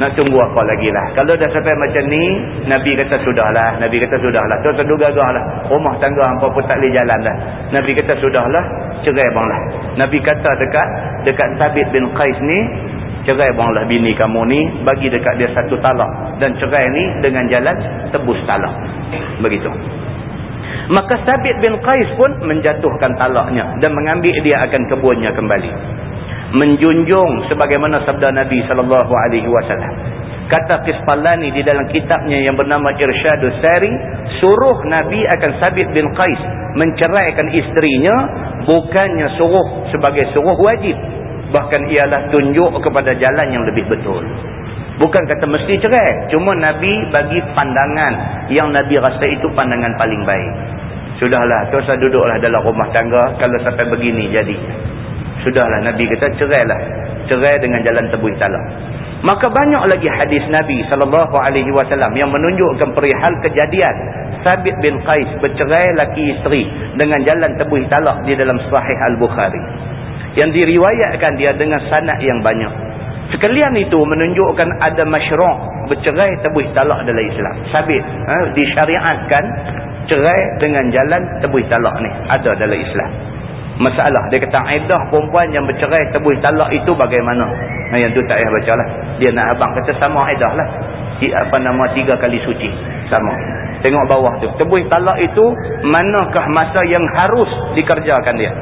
S1: Nak tunggu apa lagi lah. Kalau dah sampai macam ni, Nabi kata sudahlah. Nabi kata sudahlah. Terus sedu gagah lah. Rumah tangga hampa pun tak boleh jalan dah. Nabi kata sudahlah. Cerai banglah. Nabi kata dekat dekat Sabit bin Qais ni, cerai banglah bini kamu ni, bagi dekat dia satu talak. Dan cerai ni dengan jalan tebus talak. Begitu. Maka Sabit bin Qais pun menjatuhkan talaknya dan mengambil dia akan kebunnya kembali menjunjung sebagaimana sabda Nabi sallallahu alaihi wasallam. Kata Qisfalani di dalam kitabnya yang bernama Irsyadus Sari, suruh Nabi akan Sabit bin Qais menceraikan isterinya bukannya suruh sebagai suruh wajib, bahkan ialah tunjuk kepada jalan yang lebih betul. Bukan kata mesti cerai, cuma Nabi bagi pandangan yang Nabi rasa itu pandangan paling baik. Sudahlah, terus duduklah dalam rumah tangga kalau sampai begini jadi. Sudahlah Nabi kata cerailah. Cerai dengan jalan tebuih talak. Maka banyak lagi hadis Nabi SAW yang menunjukkan perihal kejadian Sabit bin Qais bercerai laki isteri dengan jalan tebuih talak di dalam sahih Al-Bukhari. Yang diriwayatkan dia dengan sanat yang banyak. Sekalian itu menunjukkan ada masyarakat bercerai tebuih talak dalam Islam. Sabit ha, disyariatkan cerai dengan jalan tebuih talak ni ada dalam Islam masalah. Dia kata aidah perempuan yang bercerai tebuih talak itu bagaimana? Nah, yang tu tak payah baca lah. Dia nak abang kata sama aidah lah. Apa nama tiga kali suci. Sama. Tengok bawah tu. Tebuih talak itu manakah masa yang harus dikerjakan dia?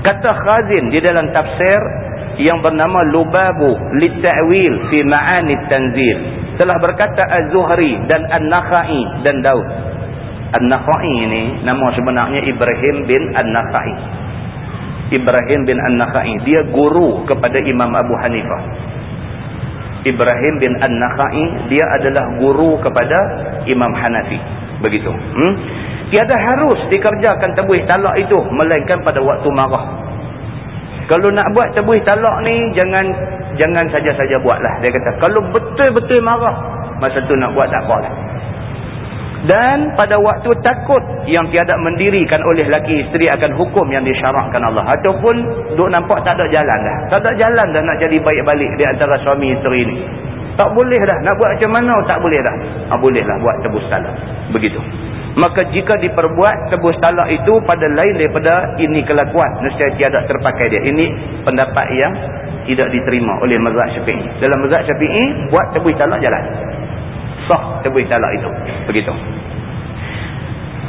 S1: Kata khazin di dalam tafsir yang bernama lubabu litta'wil fi ma'ani tanzil. Telah berkata az-zuhri dan an-nakhai dan daud. An-nakhai ini nama sebenarnya Ibrahim bin an-nakhai Ibrahim bin An-Nakhai. Dia guru kepada Imam Abu Hanifah. Ibrahim bin An-Nakhai, dia adalah guru kepada Imam Hanafi. Begitu. Hmm? Tiada harus dikerjakan tebuih talak itu. Melainkan pada waktu marah. Kalau nak buat tebuih talak ni, jangan jangan saja-saja buatlah. Dia kata, kalau betul-betul marah, masa tu nak buat tak apalah dan pada waktu takut yang tiada mendirikan oleh laki isteri akan hukum yang disyarakkan Allah. Ataupun duk nampak tak ada jalan dah. Tak ada jalan dah nak jadi baik balik di antara suami isteri ni. Tak boleh dah. Nak buat macam mana? Tak boleh dah. Ha, boleh lah buat tebus salah begitu. Maka jika diperbuat tebus talak itu pada lain daripada ini kelakuan nescaya tiada terpakai dia. Ini pendapat yang tidak diterima oleh mazhab syafi'i. Dalam mazhab syafi'i buat tebus talak jalan sah tebus talak itu begitu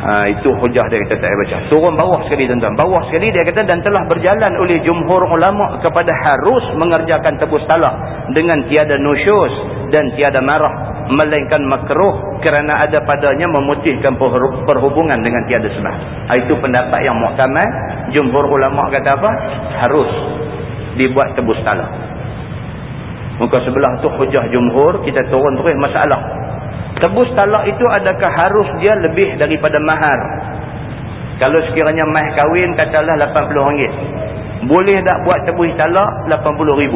S1: Ha, itu hujah dia kata payah baca. Turun bawah sekali tuan-tuan. Bawah sekali dia kata dan telah berjalan oleh jumhur ulama kepada harus mengerjakan tebus talak dengan tiada nusyus dan tiada marah melainkan makruh kerana ada padanya memutihkan perhubungan dengan tiada sebab. Ha, itu pendapat yang muktamad. Jumhur ulama kata apa? Harus dibuat tebus talak. Muka sebelah tu hujah jumhur kita turun terus masalah Tebus talak itu adakah harus dia lebih daripada mahar? Kalau sekiranya mah kahwin katalah RM80. Boleh tak buat tebus talak RM80,000?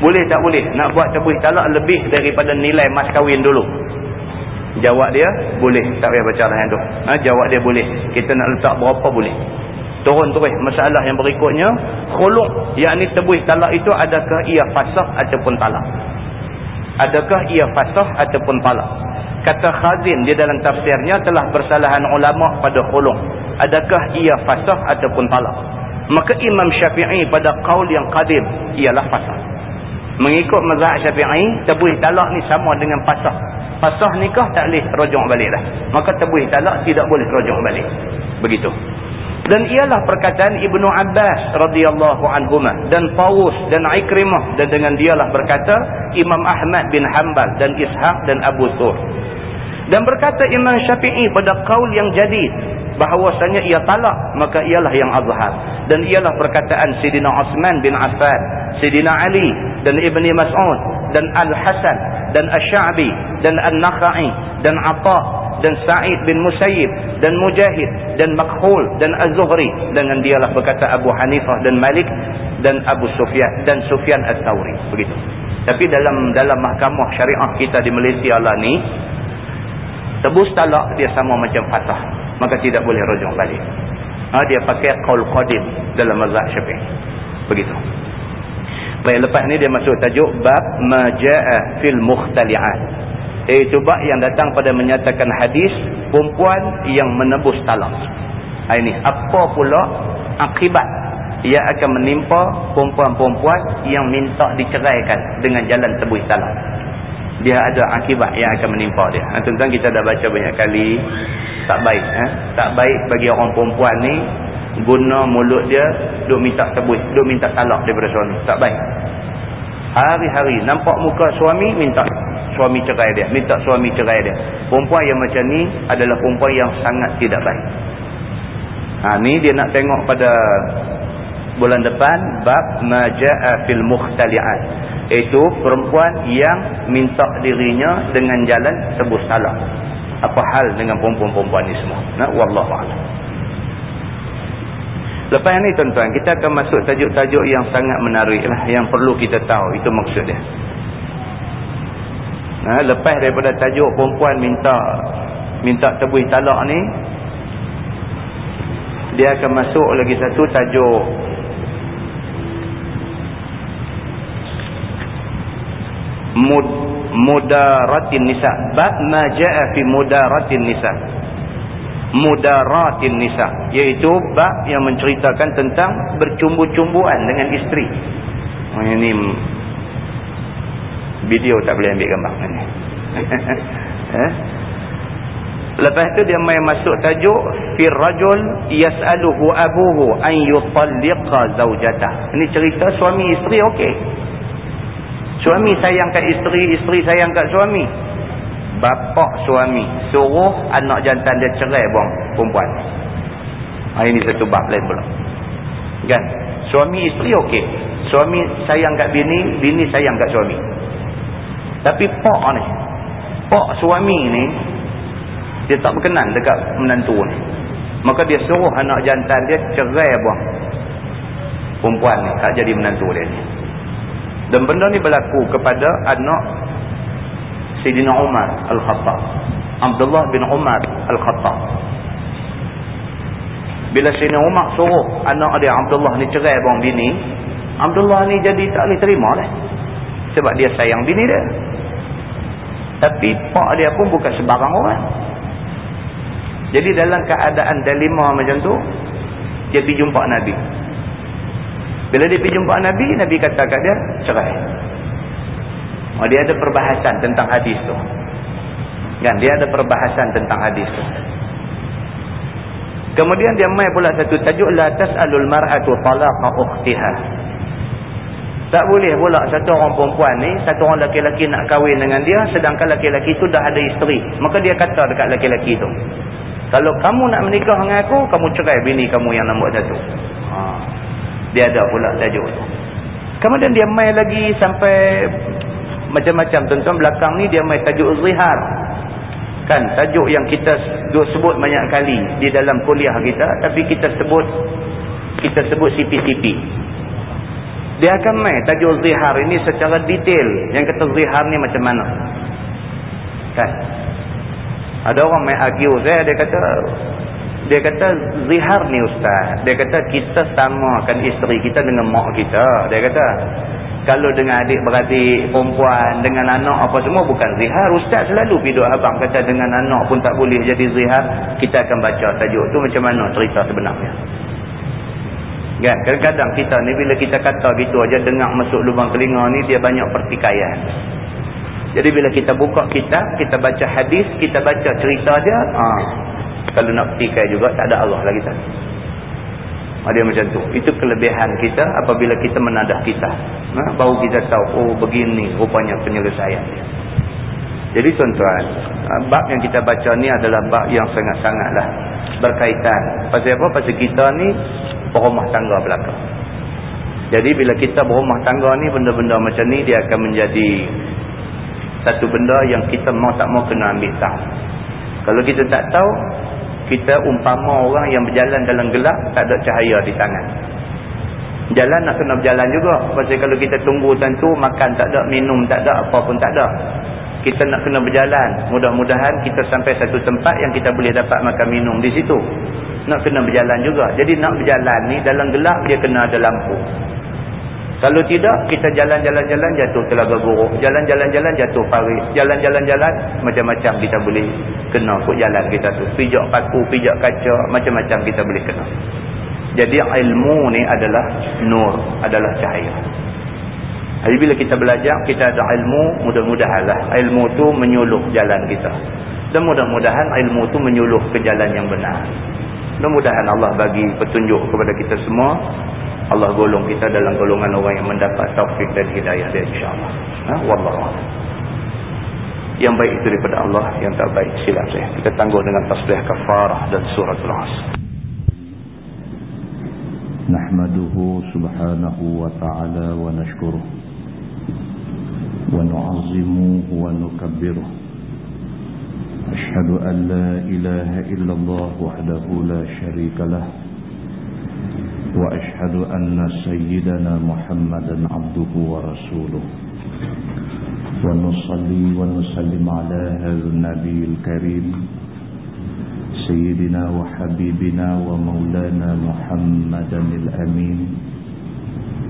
S1: Boleh tak boleh? Nak buat tebus talak lebih daripada nilai mas kahwin dulu? Jawab dia, boleh. Tak payah baca lah yang tu. Ha, jawab dia boleh. Kita nak letak berapa boleh. Turun terus masalah yang berikutnya. Khuluk, yakni tebus talak itu adakah ia fasah ataupun talak? Adakah ia fasah ataupun talak? Kata khazin di dalam tafsirnya telah bersalahan ulama pada khulung. Adakah ia fasah ataupun talak? Maka imam syafi'i pada qaul yang qadim ialah fasah. Mengikut mazhab syafi'i tebuih talak ni sama dengan fasah. Fasah nikah tak boleh rojok balik dah. Maka tebuih talak tidak boleh rojok balik. Begitu dan ialah perkataan Ibnu Abbas radhiyallahu anhuma. Dan Paus dan Ikrimah. Dan dengan dialah berkata Imam Ahmad bin Hanbal dan Ishaq dan Abu Thur. Dan berkata Imam Syafi'i pada kaul yang jadi bahawasanya ia talak maka ialah yang azhar. Dan ialah perkataan Sidina Osman bin Affan, Sidina Ali dan Ibni Mas'ud dan Al-Hasan dan Asy-Sya'bi dan An-Nakhai dan Atha dan Sa'id bin Musayyib dan Mujahid dan Makhul dan Az-Zuhri. Dengan dialah berkata Abu Hanifah dan Malik dan Abu Sufyan dan Sufyan Al-Thawri begitu. Tapi dalam dalam mahkamah syariah kita di Malaysia lah ni tebus talak dia sama macam fatah maka tidak boleh rujuk balik. Ha, dia pakai qaul qadim dalam mazhab syafi'i. Begitu. Baik lepas ni dia masuk tajuk bab majaa fil mukhtali'at iaitu bab yang datang pada menyatakan hadis perempuan yang menebus talak. Ini. Apa pula akibat yang akan menimpa perempuan-perempuan yang minta diceraikan dengan jalan tebus talak? Dia ada akibat yang akan menimpa dia. Ha, tentang kita dah baca banyak kali. Tak baik eh? tak baik bagi orang perempuan ni guna mulut dia duk minta tebus duk minta talak daripada suami. Tak baik hari-hari nampak muka suami minta suami cerai dia. Minta suami cerai dia. Perempuan yang macam ni adalah perempuan yang sangat tidak baik. Ha, ni dia nak tengok pada bulan depan bab maja'a fil mukhtali'at. Iaitu perempuan yang minta dirinya dengan jalan tebus talak. Apa hal dengan perempuan-perempuan ni semua? Nah wallahualam lepas ni tuan-tuan kita akan masuk tajuk-tajuk yang sangat menarik lah yang perlu kita tahu. Itu maksud dia. Ha, lepas daripada tajuk perempuan minta minta tebuih talak ni dia akan masuk lagi satu tajuk. Mud mudaratin nisa. Bab ma jaa fi mudaratin nisa mudaratin nisa iaitu bab yang menceritakan tentang bercumbu-cumbuan dengan isteri. Ini video tak boleh ambil gambar ni. Eh? lepas tu dia main masuk tajuk fir rajul yas'aluhu abuhu an yutalliqa zawjatah ini cerita suami isteri okey. Suami sayang kat isteri isteri sayang kat suami bapa suami suruh anak jantan dia cerai buang perempuan ha, ini satu bab lain pula kan suami isteri okey suami sayang kat bini bini sayang kat suami tapi pak ni, pak suami ni, dia tak berkenan dekat menantu ni. Maka dia suruh anak jantan dia cerai buang. Perempuan ni, tak jadi menantu dia ni. Dan benda ni berlaku kepada anak Sayyidina Umar Al-Khattab. Abdullah bin Umar Al-Khattab. Bila Sayyidina Umar suruh anak dia Abdullah ni cerai buang bini, Abdullah ni jadi tak boleh terima lah. Sebab dia sayang bini dia. Tapi pak dia pun bukan sebarang orang.
S2: Jadi dalam keadaan dilema macam tu, dia pergi jumpa Nabi. Bila dia pergi jumpa Nabi, Nabi kata kat dia, cerai. Oh, dia ada perbahasan tentang hadis tu. Kan? Dia ada perbahasan tentang hadis tu. Kemudian dia main pula satu tajuk, La tas'alul mar'atu talaqa ukhtiha. Tak boleh pula satu orang perempuan ni, satu orang laki-laki nak kahwin dengan dia, sedangkan laki-laki tu dah ada isteri. Maka dia kata dekat laki-laki tu. Kalau kamu nak menikah dengan aku, kamu cerai bini kamu yang nombor satu. Ha. Dia ada pula tajuk tu. Kemudian dia main lagi sampai macam-macam. Tuan-tuan belakang ni dia main tajuk zihar. Kan tajuk yang kita sebut banyak kali di dalam kuliah kita. Tapi kita sebut kita sebut CP-CP. Dia akan main tajuk zihar ini secara detail. Yang kata zihar ni macam mana. Kan. Ada orang main argue saya dia kata dia kata zihar ni ustaz. Dia kata kita samakan isteri kita dengan mak kita. Dia kata kalau dengan adik beradik perempuan dengan anak apa semua bukan zihar. Ustaz selalu piduk abang kata dengan anak pun tak boleh jadi zihar. Kita akan baca tajuk tu macam mana cerita sebenarnya. Kan kadang-kadang kita ni bila kita kata gitu aja dengar masuk lubang telinga ni dia banyak pertikaian. Jadi bila kita buka kitab, kita baca hadis, kita baca cerita dia, ha, kalau nak petikai juga, tak ada Allah lagi tak. Dia macam tu. Itu kelebihan kita apabila kita menadah kita. Ha, baru kita tahu, oh begini rupanya penyelesaian. Jadi tuan-tuan, ha, bab yang kita baca ni adalah bab yang sangat-sangatlah berkaitan. Pasal apa? Pasal kita ni berumah tangga belakang. Jadi bila kita berumah tangga ni, benda-benda macam ni dia akan menjadi satu benda yang kita mau tak mau kena ambil tahu. Kalau kita tak tahu, kita umpama orang yang berjalan dalam gelap, tak ada cahaya di tangan. Jalan nak kena berjalan juga. Pasal kalau kita tunggu tentu, makan tak ada, minum tak ada, apa pun tak ada. Kita nak kena berjalan. Mudah-mudahan kita sampai satu tempat yang kita boleh dapat makan minum di situ. Nak kena berjalan juga. Jadi nak berjalan ni dalam gelap dia kena ada lampu. Kalau tidak, kita jalan-jalan-jalan jatuh telaga buruk. Jalan-jalan-jalan jatuh paris. Jalan-jalan-jalan, macam-macam kita boleh kena kut jalan kita tu. Pijak paku, pijak kaca, macam-macam kita boleh kena. Jadi ilmu ni adalah nur, adalah cahaya. Jadi bila kita belajar, kita ada ilmu, mudah-mudahanlah. Ilmu tu menyuluh jalan kita. Dan mudah-mudahan ilmu tu menyuluh ke jalan yang benar. Mudah-mudahan Allah bagi petunjuk kepada kita semua Allah golong kita dalam golongan orang yang mendapat taufik dan hidayah dia insyaAllah. Ha? Wallahu Yang baik itu daripada Allah, yang tak baik silap saya. Kita tangguh dengan tasbih kafarah dan surat al-as.
S1: Nahmaduhu subhanahu wa ta'ala wa nashkuruh. Wa nu'azimuhu wa nukabbiruh. Ashhadu an la ilaha illallah wahdahu la sharika lah. وأشهد أن سيدنا محمدا عبده ورسوله. ونصلي ونسلم على هذا النبي الكريم سيدنا وحبيبنا ومولانا محمدا الأمين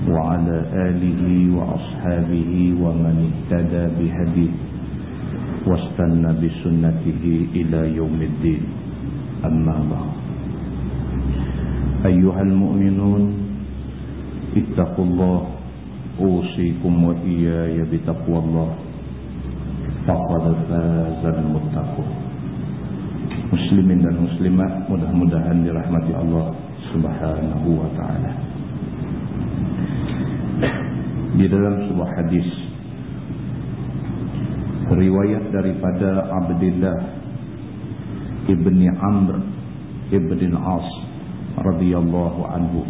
S1: وعلى آله وأصحابه ومن اهتدى بهديه واستنى بسنته إلى يوم الدين. أما بعد. أيها المؤمنون اتقوا الله أوصيكم وإياي بتقوى الله فقد فاز المتقون muslimin dan muslimat mudah-mudahan dirahmati Allah Subhanahu wa taala. Di dalam sebuah hadis riwayat daripada Abdullah ibni Amr ibn Al-As radhiyallahu anhu.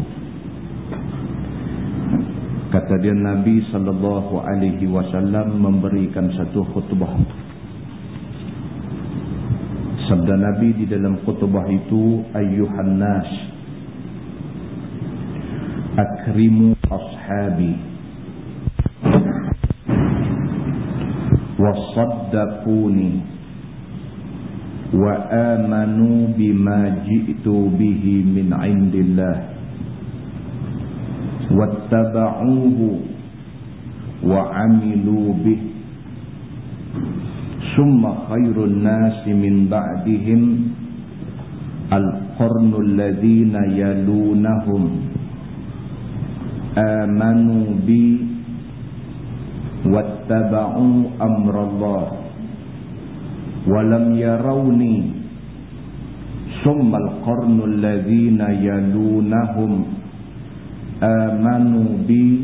S1: Kata dia Nabi sallallahu alaihi wasallam memberikan satu khutbah. Sabda Nabi di dalam khutbah itu ayyuhan nas akrimu ashabi wasaddaquni وآمنوا بما جئت به من عند الله. واتبعوه وعملوا به. ثم خير الناس من بعدهم. Al-Qurnul ladhina yalunahum Amanu bi Wattaba'u amrallah ولم يروني. ثم القرن الذين يلونهم آمنوا بي.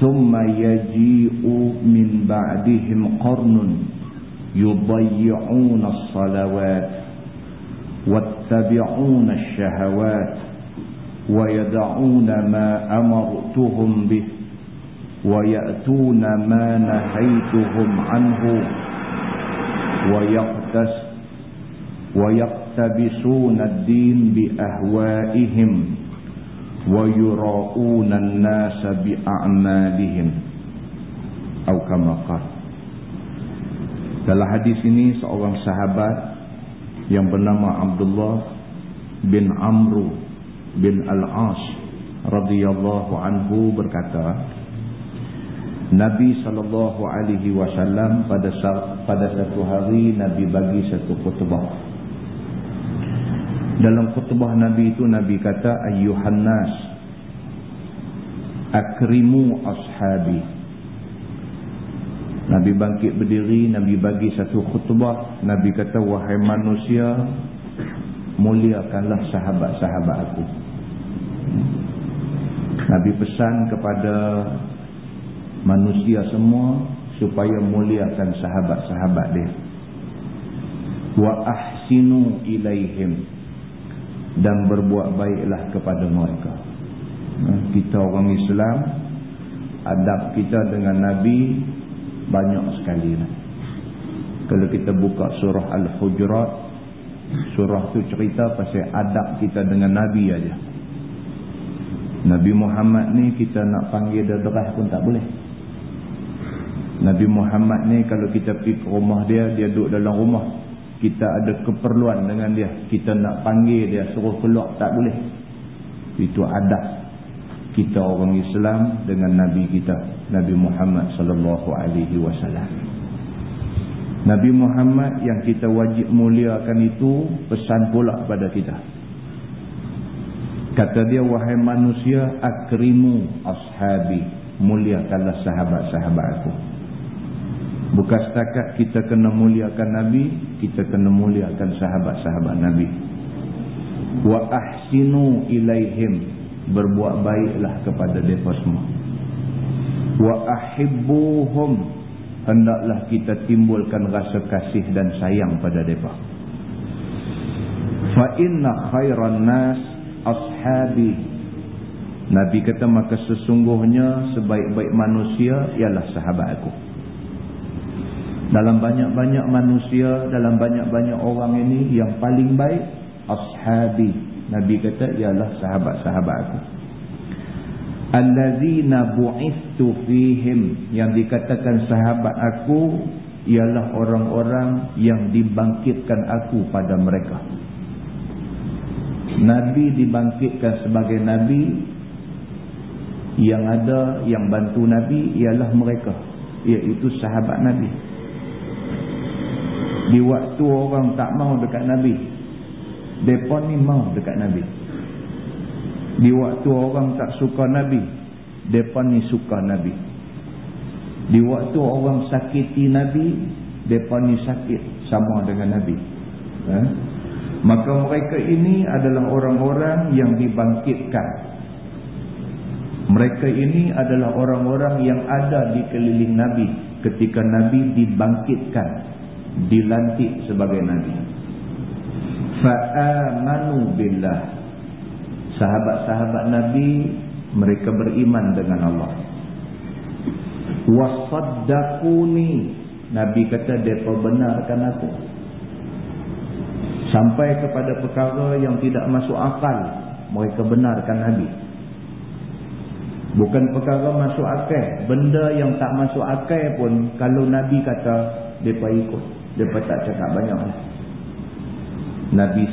S1: ثم يجيء من بعدهم قرن يضيعون الصلوات واتبعون الشهوات ويدعون ما أمرتهم به ويأتون ما نهيتهم عنه. ويقتس ويقتبسون الدين بأهوائهم ويراؤون الناس بأعمالهم أو كما قال Dalam hadis ini seorang sahabat yang bernama Abdullah bin Amru bin Al-As radhiyallahu anhu berkata Nabi sallallahu alaihi wasallam pada pada satu hari Nabi bagi satu khutbah. Dalam khutbah Nabi itu Nabi kata ayyuhan nas akrimu ashabi Nabi bangkit berdiri, Nabi bagi satu khutbah. Nabi kata, wahai manusia, muliakanlah sahabat-sahabat aku. Nabi pesan kepada manusia semua supaya muliakan sahabat-sahabat dia. Wa ahsinu ilaihim dan berbuat baiklah kepada mereka. Kita orang Islam, adab kita dengan Nabi banyak sekali. Kalau kita buka surah Al-Hujurat, surah tu cerita pasal adab kita dengan Nabi aja. Nabi Muhammad ni kita nak panggil dia derah pun tak boleh. Nabi Muhammad ni kalau kita pergi ke rumah dia, dia duduk dalam rumah. Kita ada keperluan dengan dia. Kita nak panggil dia, suruh keluar, tak boleh. Itu adab kita orang Islam dengan Nabi kita Nabi Muhammad sallallahu alaihi wasallam. Nabi Muhammad yang kita wajib muliakan itu pesan pula pada kita. Kata dia wahai manusia akrimu ashabi muliakanlah sahabat-sahabat aku. Bukan setakat kita kena muliakan Nabi, kita kena muliakan sahabat-sahabat Nabi. Wa ahsinu ilaihim berbuat baiklah kepada mereka semua. Wa ahibbuhum hendaklah kita timbulkan rasa kasih dan sayang pada mereka. Fa inna khairan nas ashabi. Nabi kata maka sesungguhnya sebaik-baik manusia ialah sahabat aku dalam banyak-banyak manusia dalam banyak-banyak orang ini yang paling baik ashabi Nabi kata ialah sahabat-sahabat aku. Allazina bu'ithu fihim yang dikatakan sahabat aku ialah orang-orang yang dibangkitkan aku pada mereka. Nabi dibangkitkan sebagai nabi yang ada yang bantu nabi ialah mereka iaitu sahabat nabi. Di waktu orang tak mau dekat nabi, mereka ni mau dekat Nabi. Di waktu orang tak suka Nabi, mereka ni suka Nabi. Di waktu orang sakiti Nabi, mereka ni sakit sama dengan Nabi. Ha? Maka mereka ini adalah orang-orang yang dibangkitkan. Mereka ini adalah orang-orang yang ada di keliling Nabi ketika Nabi dibangkitkan, dilantik sebagai Nabi. Fa'amanu billah. Sahabat-sahabat nabi mereka beriman dengan Allah. Wasaddaquni. Nabi kata depa benarkan aku. Sampai kepada perkara yang tidak masuk akal mereka benarkan nabi. Bukan perkara masuk akal benda yang tak masuk akal pun kalau nabi kata depa ikut depa tak cakap banyak Nabi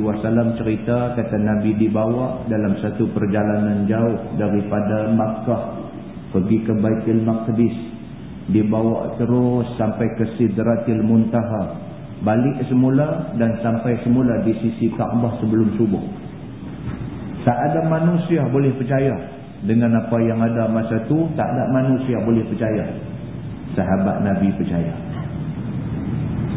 S1: wasallam cerita kata Nabi dibawa dalam satu perjalanan jauh daripada Makkah pergi ke Baitul Maqdis dibawa terus sampai ke Sidratil Muntaha balik semula dan sampai semula di sisi Kaabah sebelum subuh. Tak ada manusia boleh percaya dengan apa yang ada masa tu, tak ada manusia boleh percaya. Sahabat Nabi percaya.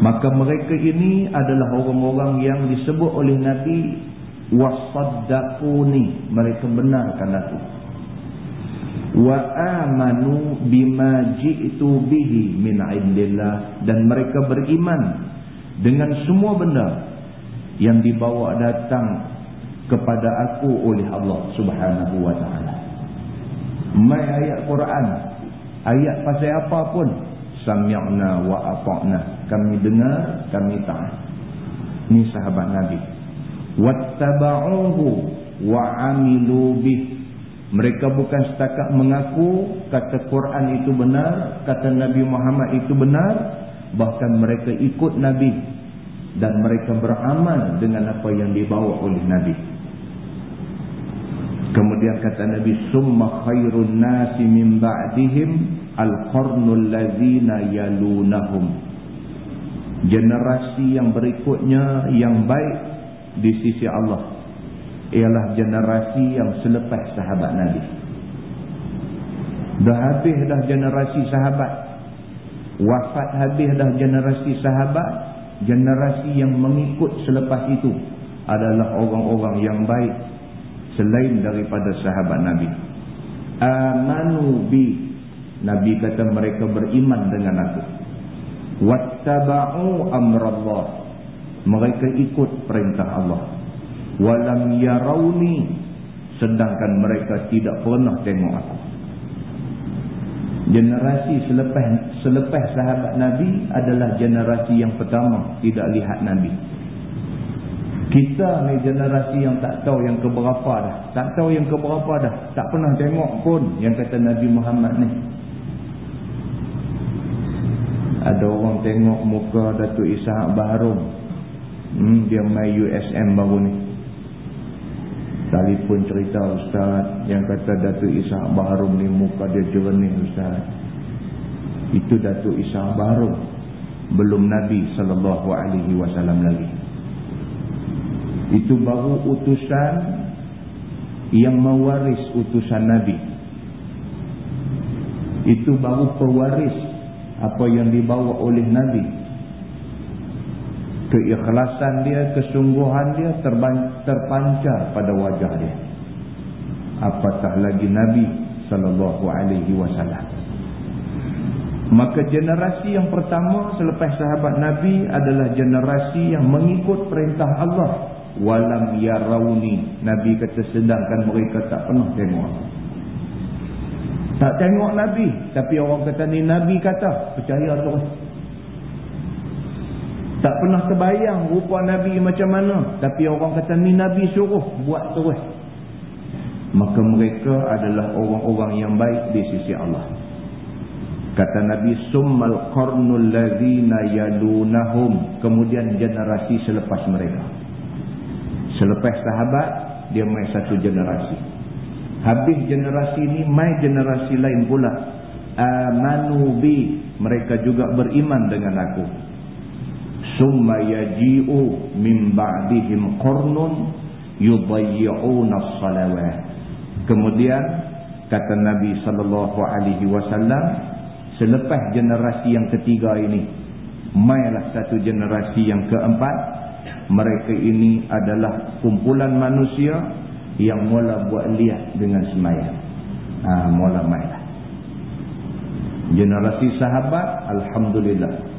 S1: Maka mereka ini adalah orang-orang yang disebut oleh Nabi wasaddaquni, mereka benarkan aku. Wa amanu bima ji'tu bihi min 'indillah. Dan mereka beriman dengan semua benda yang dibawa datang kepada aku oleh Allah subhanahu wa ta'ala. Mai ayat Quran ayat pasal apa pun sami'na wa ata'na kami dengar kami taat. Ni sahabat Nabi. Wattaba'uhu wa amilu bih. Mereka bukan setakat mengaku kata Quran itu benar kata Nabi Muhammad itu benar. Bahkan mereka ikut Nabi. Dan mereka beramal dengan apa yang dibawa oleh Nabi. Kemudian kata Nabi summa khairun nasi min ba'dihim al-qarnul lazina yalunahum generasi yang berikutnya yang baik di sisi Allah ialah generasi yang selepas sahabat Nabi. Dah habis dah generasi sahabat. Wafat habis dah generasi sahabat generasi yang mengikut selepas itu adalah orang-orang yang baik selain daripada sahabat Nabi. Amanu bi Nabi kata mereka beriman dengan aku wattaba'u amrallah mereka ikut perintah Allah walam yarawni sedangkan mereka tidak pernah tengok aku generasi selepas selepas sahabat Nabi adalah generasi yang pertama tidak lihat Nabi. Kita ni generasi yang tak tahu yang keberapa dah. Tak tahu yang keberapa dah. Tak pernah tengok pun yang kata Nabi Muhammad ni. Ada orang tengok muka Datuk Ishaq Baharum. Hmm, dia main USM baru ni. Telefon cerita ustaz yang kata Datuk Ishaq Baharum ni muka dia jernih ustaz. Itu Datuk Ishaq Baharum belum Nabi sallallahu alaihi wasallam lagi. Itu baru utusan yang mewaris utusan Nabi. Itu baru pewaris apa yang dibawa oleh Nabi keikhlasan dia, kesungguhan dia terpancar pada wajah dia. Apatah lagi Nabi sallallahu alaihi wasallam. Maka generasi yang pertama selepas sahabat Nabi adalah generasi yang mengikut perintah Allah. Walam yarawni. Nabi kata sedangkan mereka tak pernah tengok. Tak tengok Nabi. Tapi orang kata ni Nabi kata. Percaya terus. Tak pernah terbayang rupa Nabi macam mana. Tapi orang kata ni Nabi suruh buat terus. Maka mereka adalah orang-orang yang baik di sisi Allah. Kata Nabi, Summal qarnul lazina yalunahum. Kemudian generasi selepas mereka. Selepas sahabat, dia main satu generasi. Habis generasi ini, main generasi lain pula. Amanu bi. Mereka juga beriman dengan aku summa yaji'u min ba'dihim qurnun yudayyi'una as-salawat kemudian kata Nabi wasallam selepas generasi yang ketiga ini mailah satu generasi yang keempat mereka ini adalah kumpulan manusia yang mula buat liat dengan semaya ha, mula mailah generasi sahabat alhamdulillah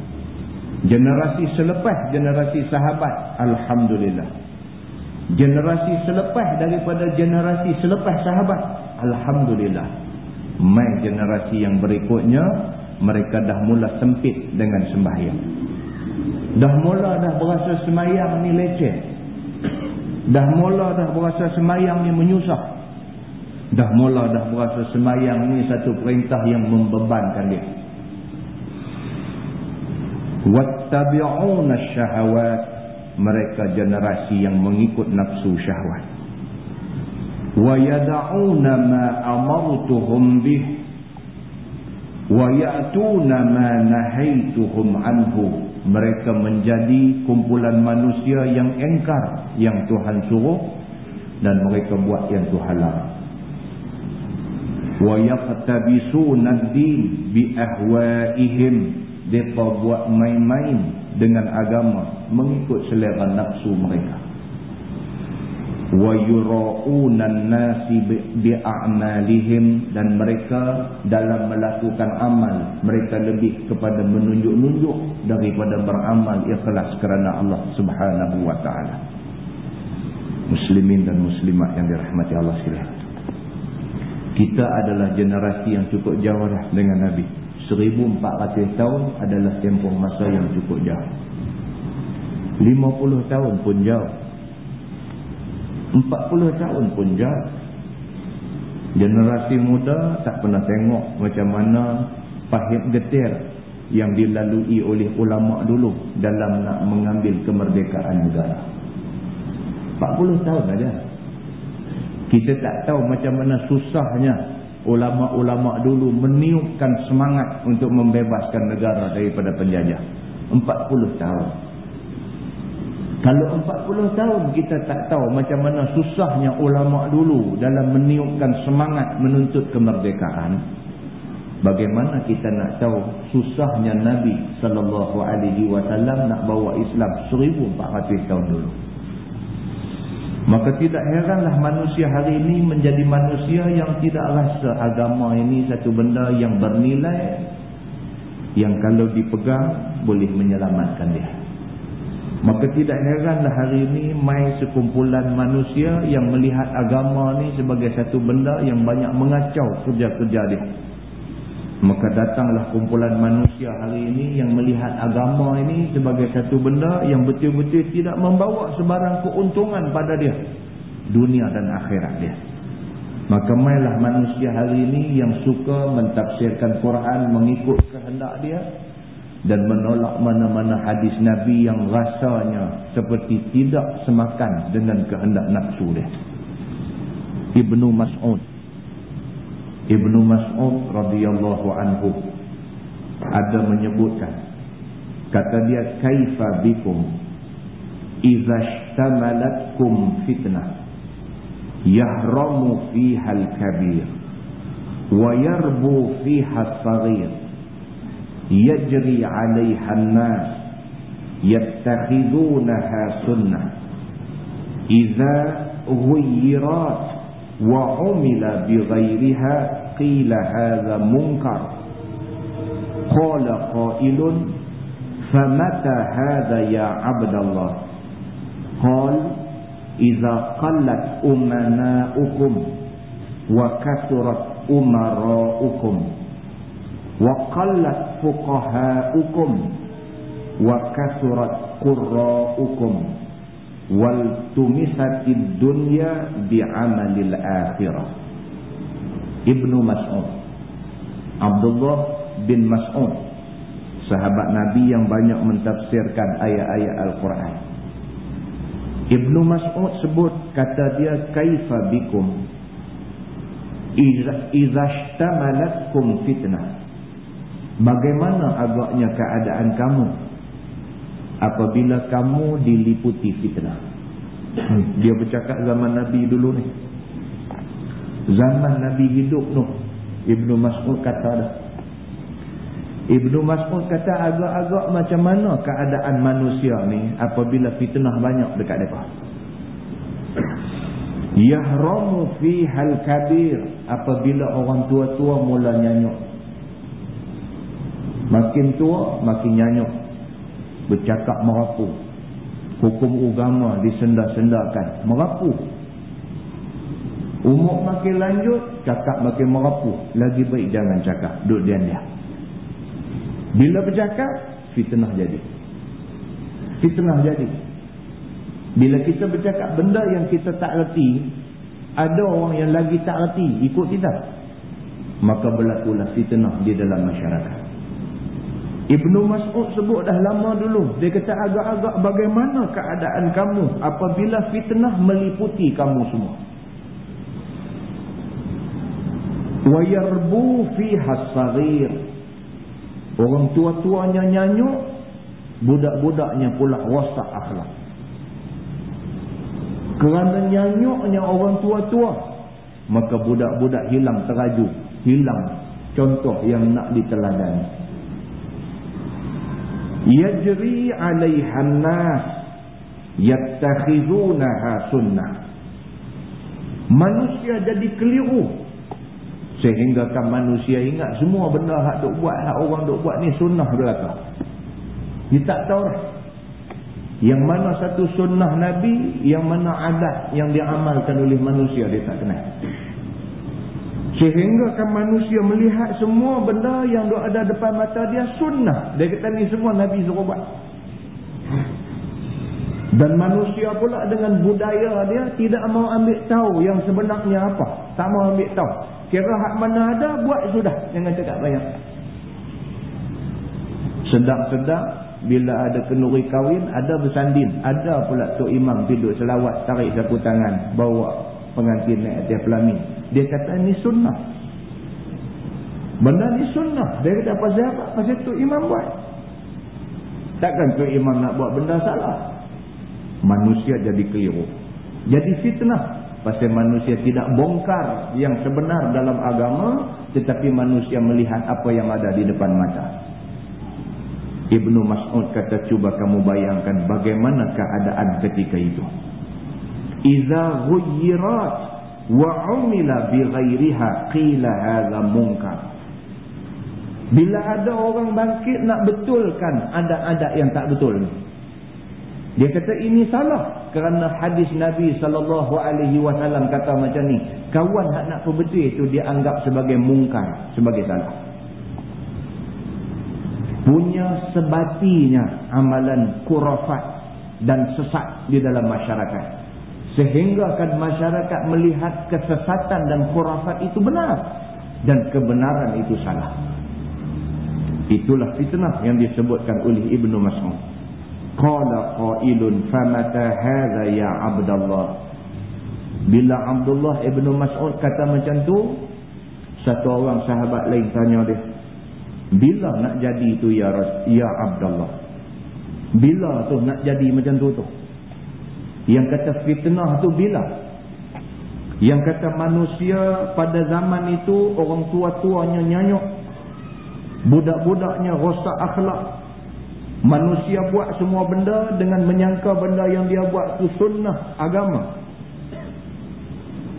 S1: Generasi selepas generasi sahabat. Alhamdulillah. Generasi selepas daripada generasi selepas sahabat. Alhamdulillah. Mai generasi yang berikutnya. Mereka dah mula sempit dengan sembahyang. Dah mula dah berasa semayang ni leceh. Dah mula dah berasa semayang ni menyusah. Dah mula dah berasa semayang ni satu perintah yang membebankan dia. Wattabi'una syahawat. Mereka generasi yang mengikut nafsu syahwat. Ma amartuhum bih. Wa ya'tuna ma nahaituhum anhu mereka menjadi kumpulan manusia yang engkar yang Tuhan suruh dan mereka buat yang Tuhan larang. Wa yaqtabisuna ad-din bi ahwa'ihim depa buat main-main dengan agama mengikut selera nafsu mereka wa yura'una an-nasi bi'a'malihim dan mereka dalam melakukan amal mereka lebih kepada menunjuk-nunjuk daripada beramal ikhlas kerana Allah Subhanahu wa taala. Muslimin dan muslimat yang dirahmati Allah sekalian. Kita adalah generasi yang cukup jauh dah dengan Nabi. 1400 tahun adalah tempoh masa yang cukup jauh. 50 tahun pun jauh 40 tahun pun jauh. Generasi muda tak pernah tengok macam mana pahit getir yang dilalui oleh ulama dulu dalam nak mengambil kemerdekaan negara. 40 tahun saja. Kita tak tahu macam mana susahnya ulama-ulama dulu meniupkan semangat untuk membebaskan negara daripada penjajah. 40 tahun. Kalau 40 tahun kita tak tahu macam mana susahnya ulama dulu dalam meniupkan semangat menuntut kemerdekaan, bagaimana kita nak tahu susahnya Nabi sallallahu alaihi wasallam nak bawa Islam 1400 tahun dulu. Maka tidak heranlah manusia hari ini menjadi manusia yang tidak rasa agama ini satu benda yang bernilai yang kalau dipegang boleh menyelamatkan dia. Maka tidak heranlah hari ini mai sekumpulan manusia yang melihat agama ni sebagai satu benda yang banyak mengacau kerja-kerja dia. Maka datanglah kumpulan manusia hari ini yang melihat agama ini sebagai satu benda yang betul-betul tidak membawa sebarang keuntungan pada dia. Dunia dan akhirat dia. Maka mailah manusia hari ini yang suka mentafsirkan Quran mengikut kehendak dia dan menolak mana-mana hadis Nabi yang rasanya seperti tidak semakan dengan kehendak nafsu dia. Ibnu Mas'ud Ibnu Mas'ud radhiyallahu anhu ada menyebutkan kata dia kaifa bikum idza ishtamalatkum fitnah yahramu fiha al-kabir wa yarbu fiha as-saghir يجري عليها الناس يتخذونها سنة. إذا غيرات وعمل بغيرها قيل هذا منكر. قال قائل فمتى هذا يا عبد الله؟ قال إذا قلت أمناؤكم وكثرت أمراؤكم. wa qallat fuqaha'ukum wa kasurat qurra'ukum wal tumisatid dunya bi'amalil akhirah Ibnu مسعود. Abdullah bin Mas'ud sahabat Nabi yang banyak mentafsirkan ayat-ayat Al-Quran. Ibnu Mas'ud sebut kata dia kaifa bikum? Idza idza fitnah. Bagaimana agaknya keadaan kamu apabila kamu diliputi fitnah? Dia bercakap zaman Nabi dulu ni. Zaman Nabi hidup tu. Ibnu Mas'ud kata dah. Ibnu Mas'ud kata agak-agak macam mana keadaan manusia ni apabila fitnah banyak dekat mereka. Yahramu fi hal kabir apabila orang tua-tua mula nyanyuk Makin tua, makin nyanyuk. Bercakap merapu. Hukum agama disenda-sendakan. Merapu. Umur makin lanjut, cakap makin merapu. Lagi baik jangan cakap. Duduk diam dia. Bila bercakap, fitnah jadi. Fitnah jadi. Bila kita bercakap benda yang kita tak reti, ada orang yang lagi tak reti, ikut kita. Maka berlakulah fitnah di dalam masyarakat. Ibnu Mas'ud sebut dah lama dulu. Dia kata agak-agak bagaimana keadaan kamu apabila fitnah meliputi kamu semua. Wa yarbu fi hasagir. Orang tua-tuanya nyanyuk, budak-budaknya pula rosak akhlak. Kerana nyanyuknya orang tua-tua, maka budak-budak hilang teraju, hilang contoh yang nak diteladani. Yajri 'alaiha an-nas yattakhizunaha sunnah. Manusia jadi keliru sehingga kan manusia ingat semua benda hak duk buat, hak orang duk buat ni sunnah belaka. Dia tak tahu lah. Yang mana satu sunnah Nabi, yang mana adat yang diamalkan oleh manusia, dia tak kenal. Sehingga kan manusia melihat semua benda yang ada depan mata dia sunnah. Dia kata ni semua Nabi suruh buat. Dan manusia pula dengan budaya dia tidak mau ambil tahu yang sebenarnya apa. Tak mau ambil tahu. Kira hak mana ada, buat sudah. Jangan cakap banyak. Sedang-sedang, bila ada kenuri kahwin, ada bersandin. Ada pula Tok Imam duduk selawat, tarik sapu tangan, bawa pengantin naik atas pelamin. Dia kata, ini sunnah. Benda ni sunnah. Dia kata, apa siapa? Pasal Tok Imam buat. Takkan Tok Imam nak buat benda salah manusia jadi keliru. Jadi fitnah. Pasal manusia tidak bongkar yang sebenar dalam agama. Tetapi manusia melihat apa yang ada di depan mata. Ibnu Mas'ud kata cuba kamu bayangkan bagaimana keadaan ketika itu. Iza ghuyyirat wa umila bi ghairiha qila hadha munkar. Bila ada orang bangkit nak betulkan ada-ada yang tak betul ni. Dia kata ini salah kerana hadis Nabi sallallahu alaihi wasallam kata macam ni. Kawan hak nak perbetul itu dia anggap sebagai mungkar, sebagai salah. Punya sebatinya amalan kurafat dan sesat di dalam masyarakat. Sehingga kan masyarakat melihat kesesatan dan kurafat itu benar dan kebenaran itu salah. Itulah fitnah yang disebutkan oleh Ibnu Mas'ud. Qala qailun famata hadha ya Abdullah. Bila Abdullah ibnu Mas'ud kata macam tu, satu orang sahabat lain tanya dia, bila nak jadi tu ya Ras ya Abdullah? Bila tu nak jadi macam tu tu? Yang kata fitnah tu bila? Yang kata manusia pada zaman itu orang tua-tuanya nyanyuk. Budak-budaknya rosak akhlak. Manusia buat semua benda dengan menyangka benda yang dia buat itu sunnah agama.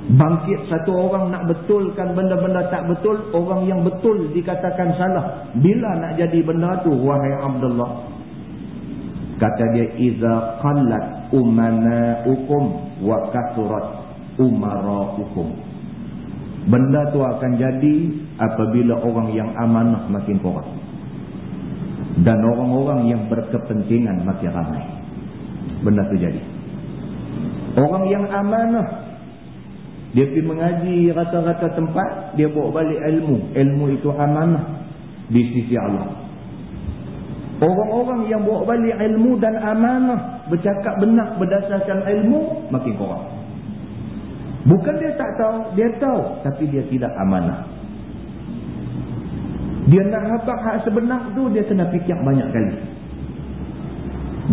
S1: Bangkit satu orang nak betulkan benda-benda tak betul, orang yang betul dikatakan salah. Bila nak jadi benda tu wahai Abdullah? Kata dia iza qallat umanaukum wa kasurat umaraukum. Benda tu akan jadi apabila orang yang amanah makin kurang dan orang-orang yang berkepentingan makin ramai. Benda tu jadi. Orang yang amanah, dia pergi mengaji rata-rata tempat, dia bawa balik ilmu. Ilmu itu amanah di sisi Allah. Orang-orang yang bawa balik ilmu dan amanah, bercakap benar berdasarkan ilmu, makin kurang. Bukan dia tak tahu, dia tahu. Tapi dia tidak amanah. Dia nak habak hak sebenar tu dia kena fikir banyak kali.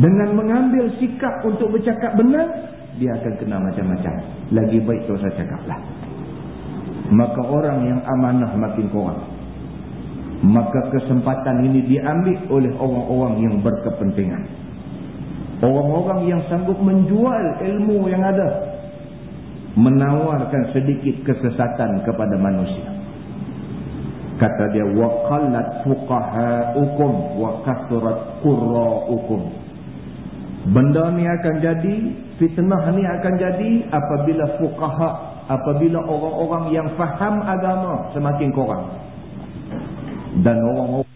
S1: Dengan mengambil sikap untuk bercakap benar, dia akan kena macam-macam. Lagi baik tu saya cakaplah. Maka orang yang amanah makin kurang. Maka kesempatan ini diambil oleh orang-orang yang berkepentingan. Orang-orang yang sanggup menjual ilmu yang ada. Menawarkan sedikit kesesatan kepada manusia kata dia fuqahaukum wa kasrat qurraukum benda ni akan jadi fitnah ni akan jadi apabila fuqaha apabila orang-orang yang faham agama semakin kurang dan orang-orang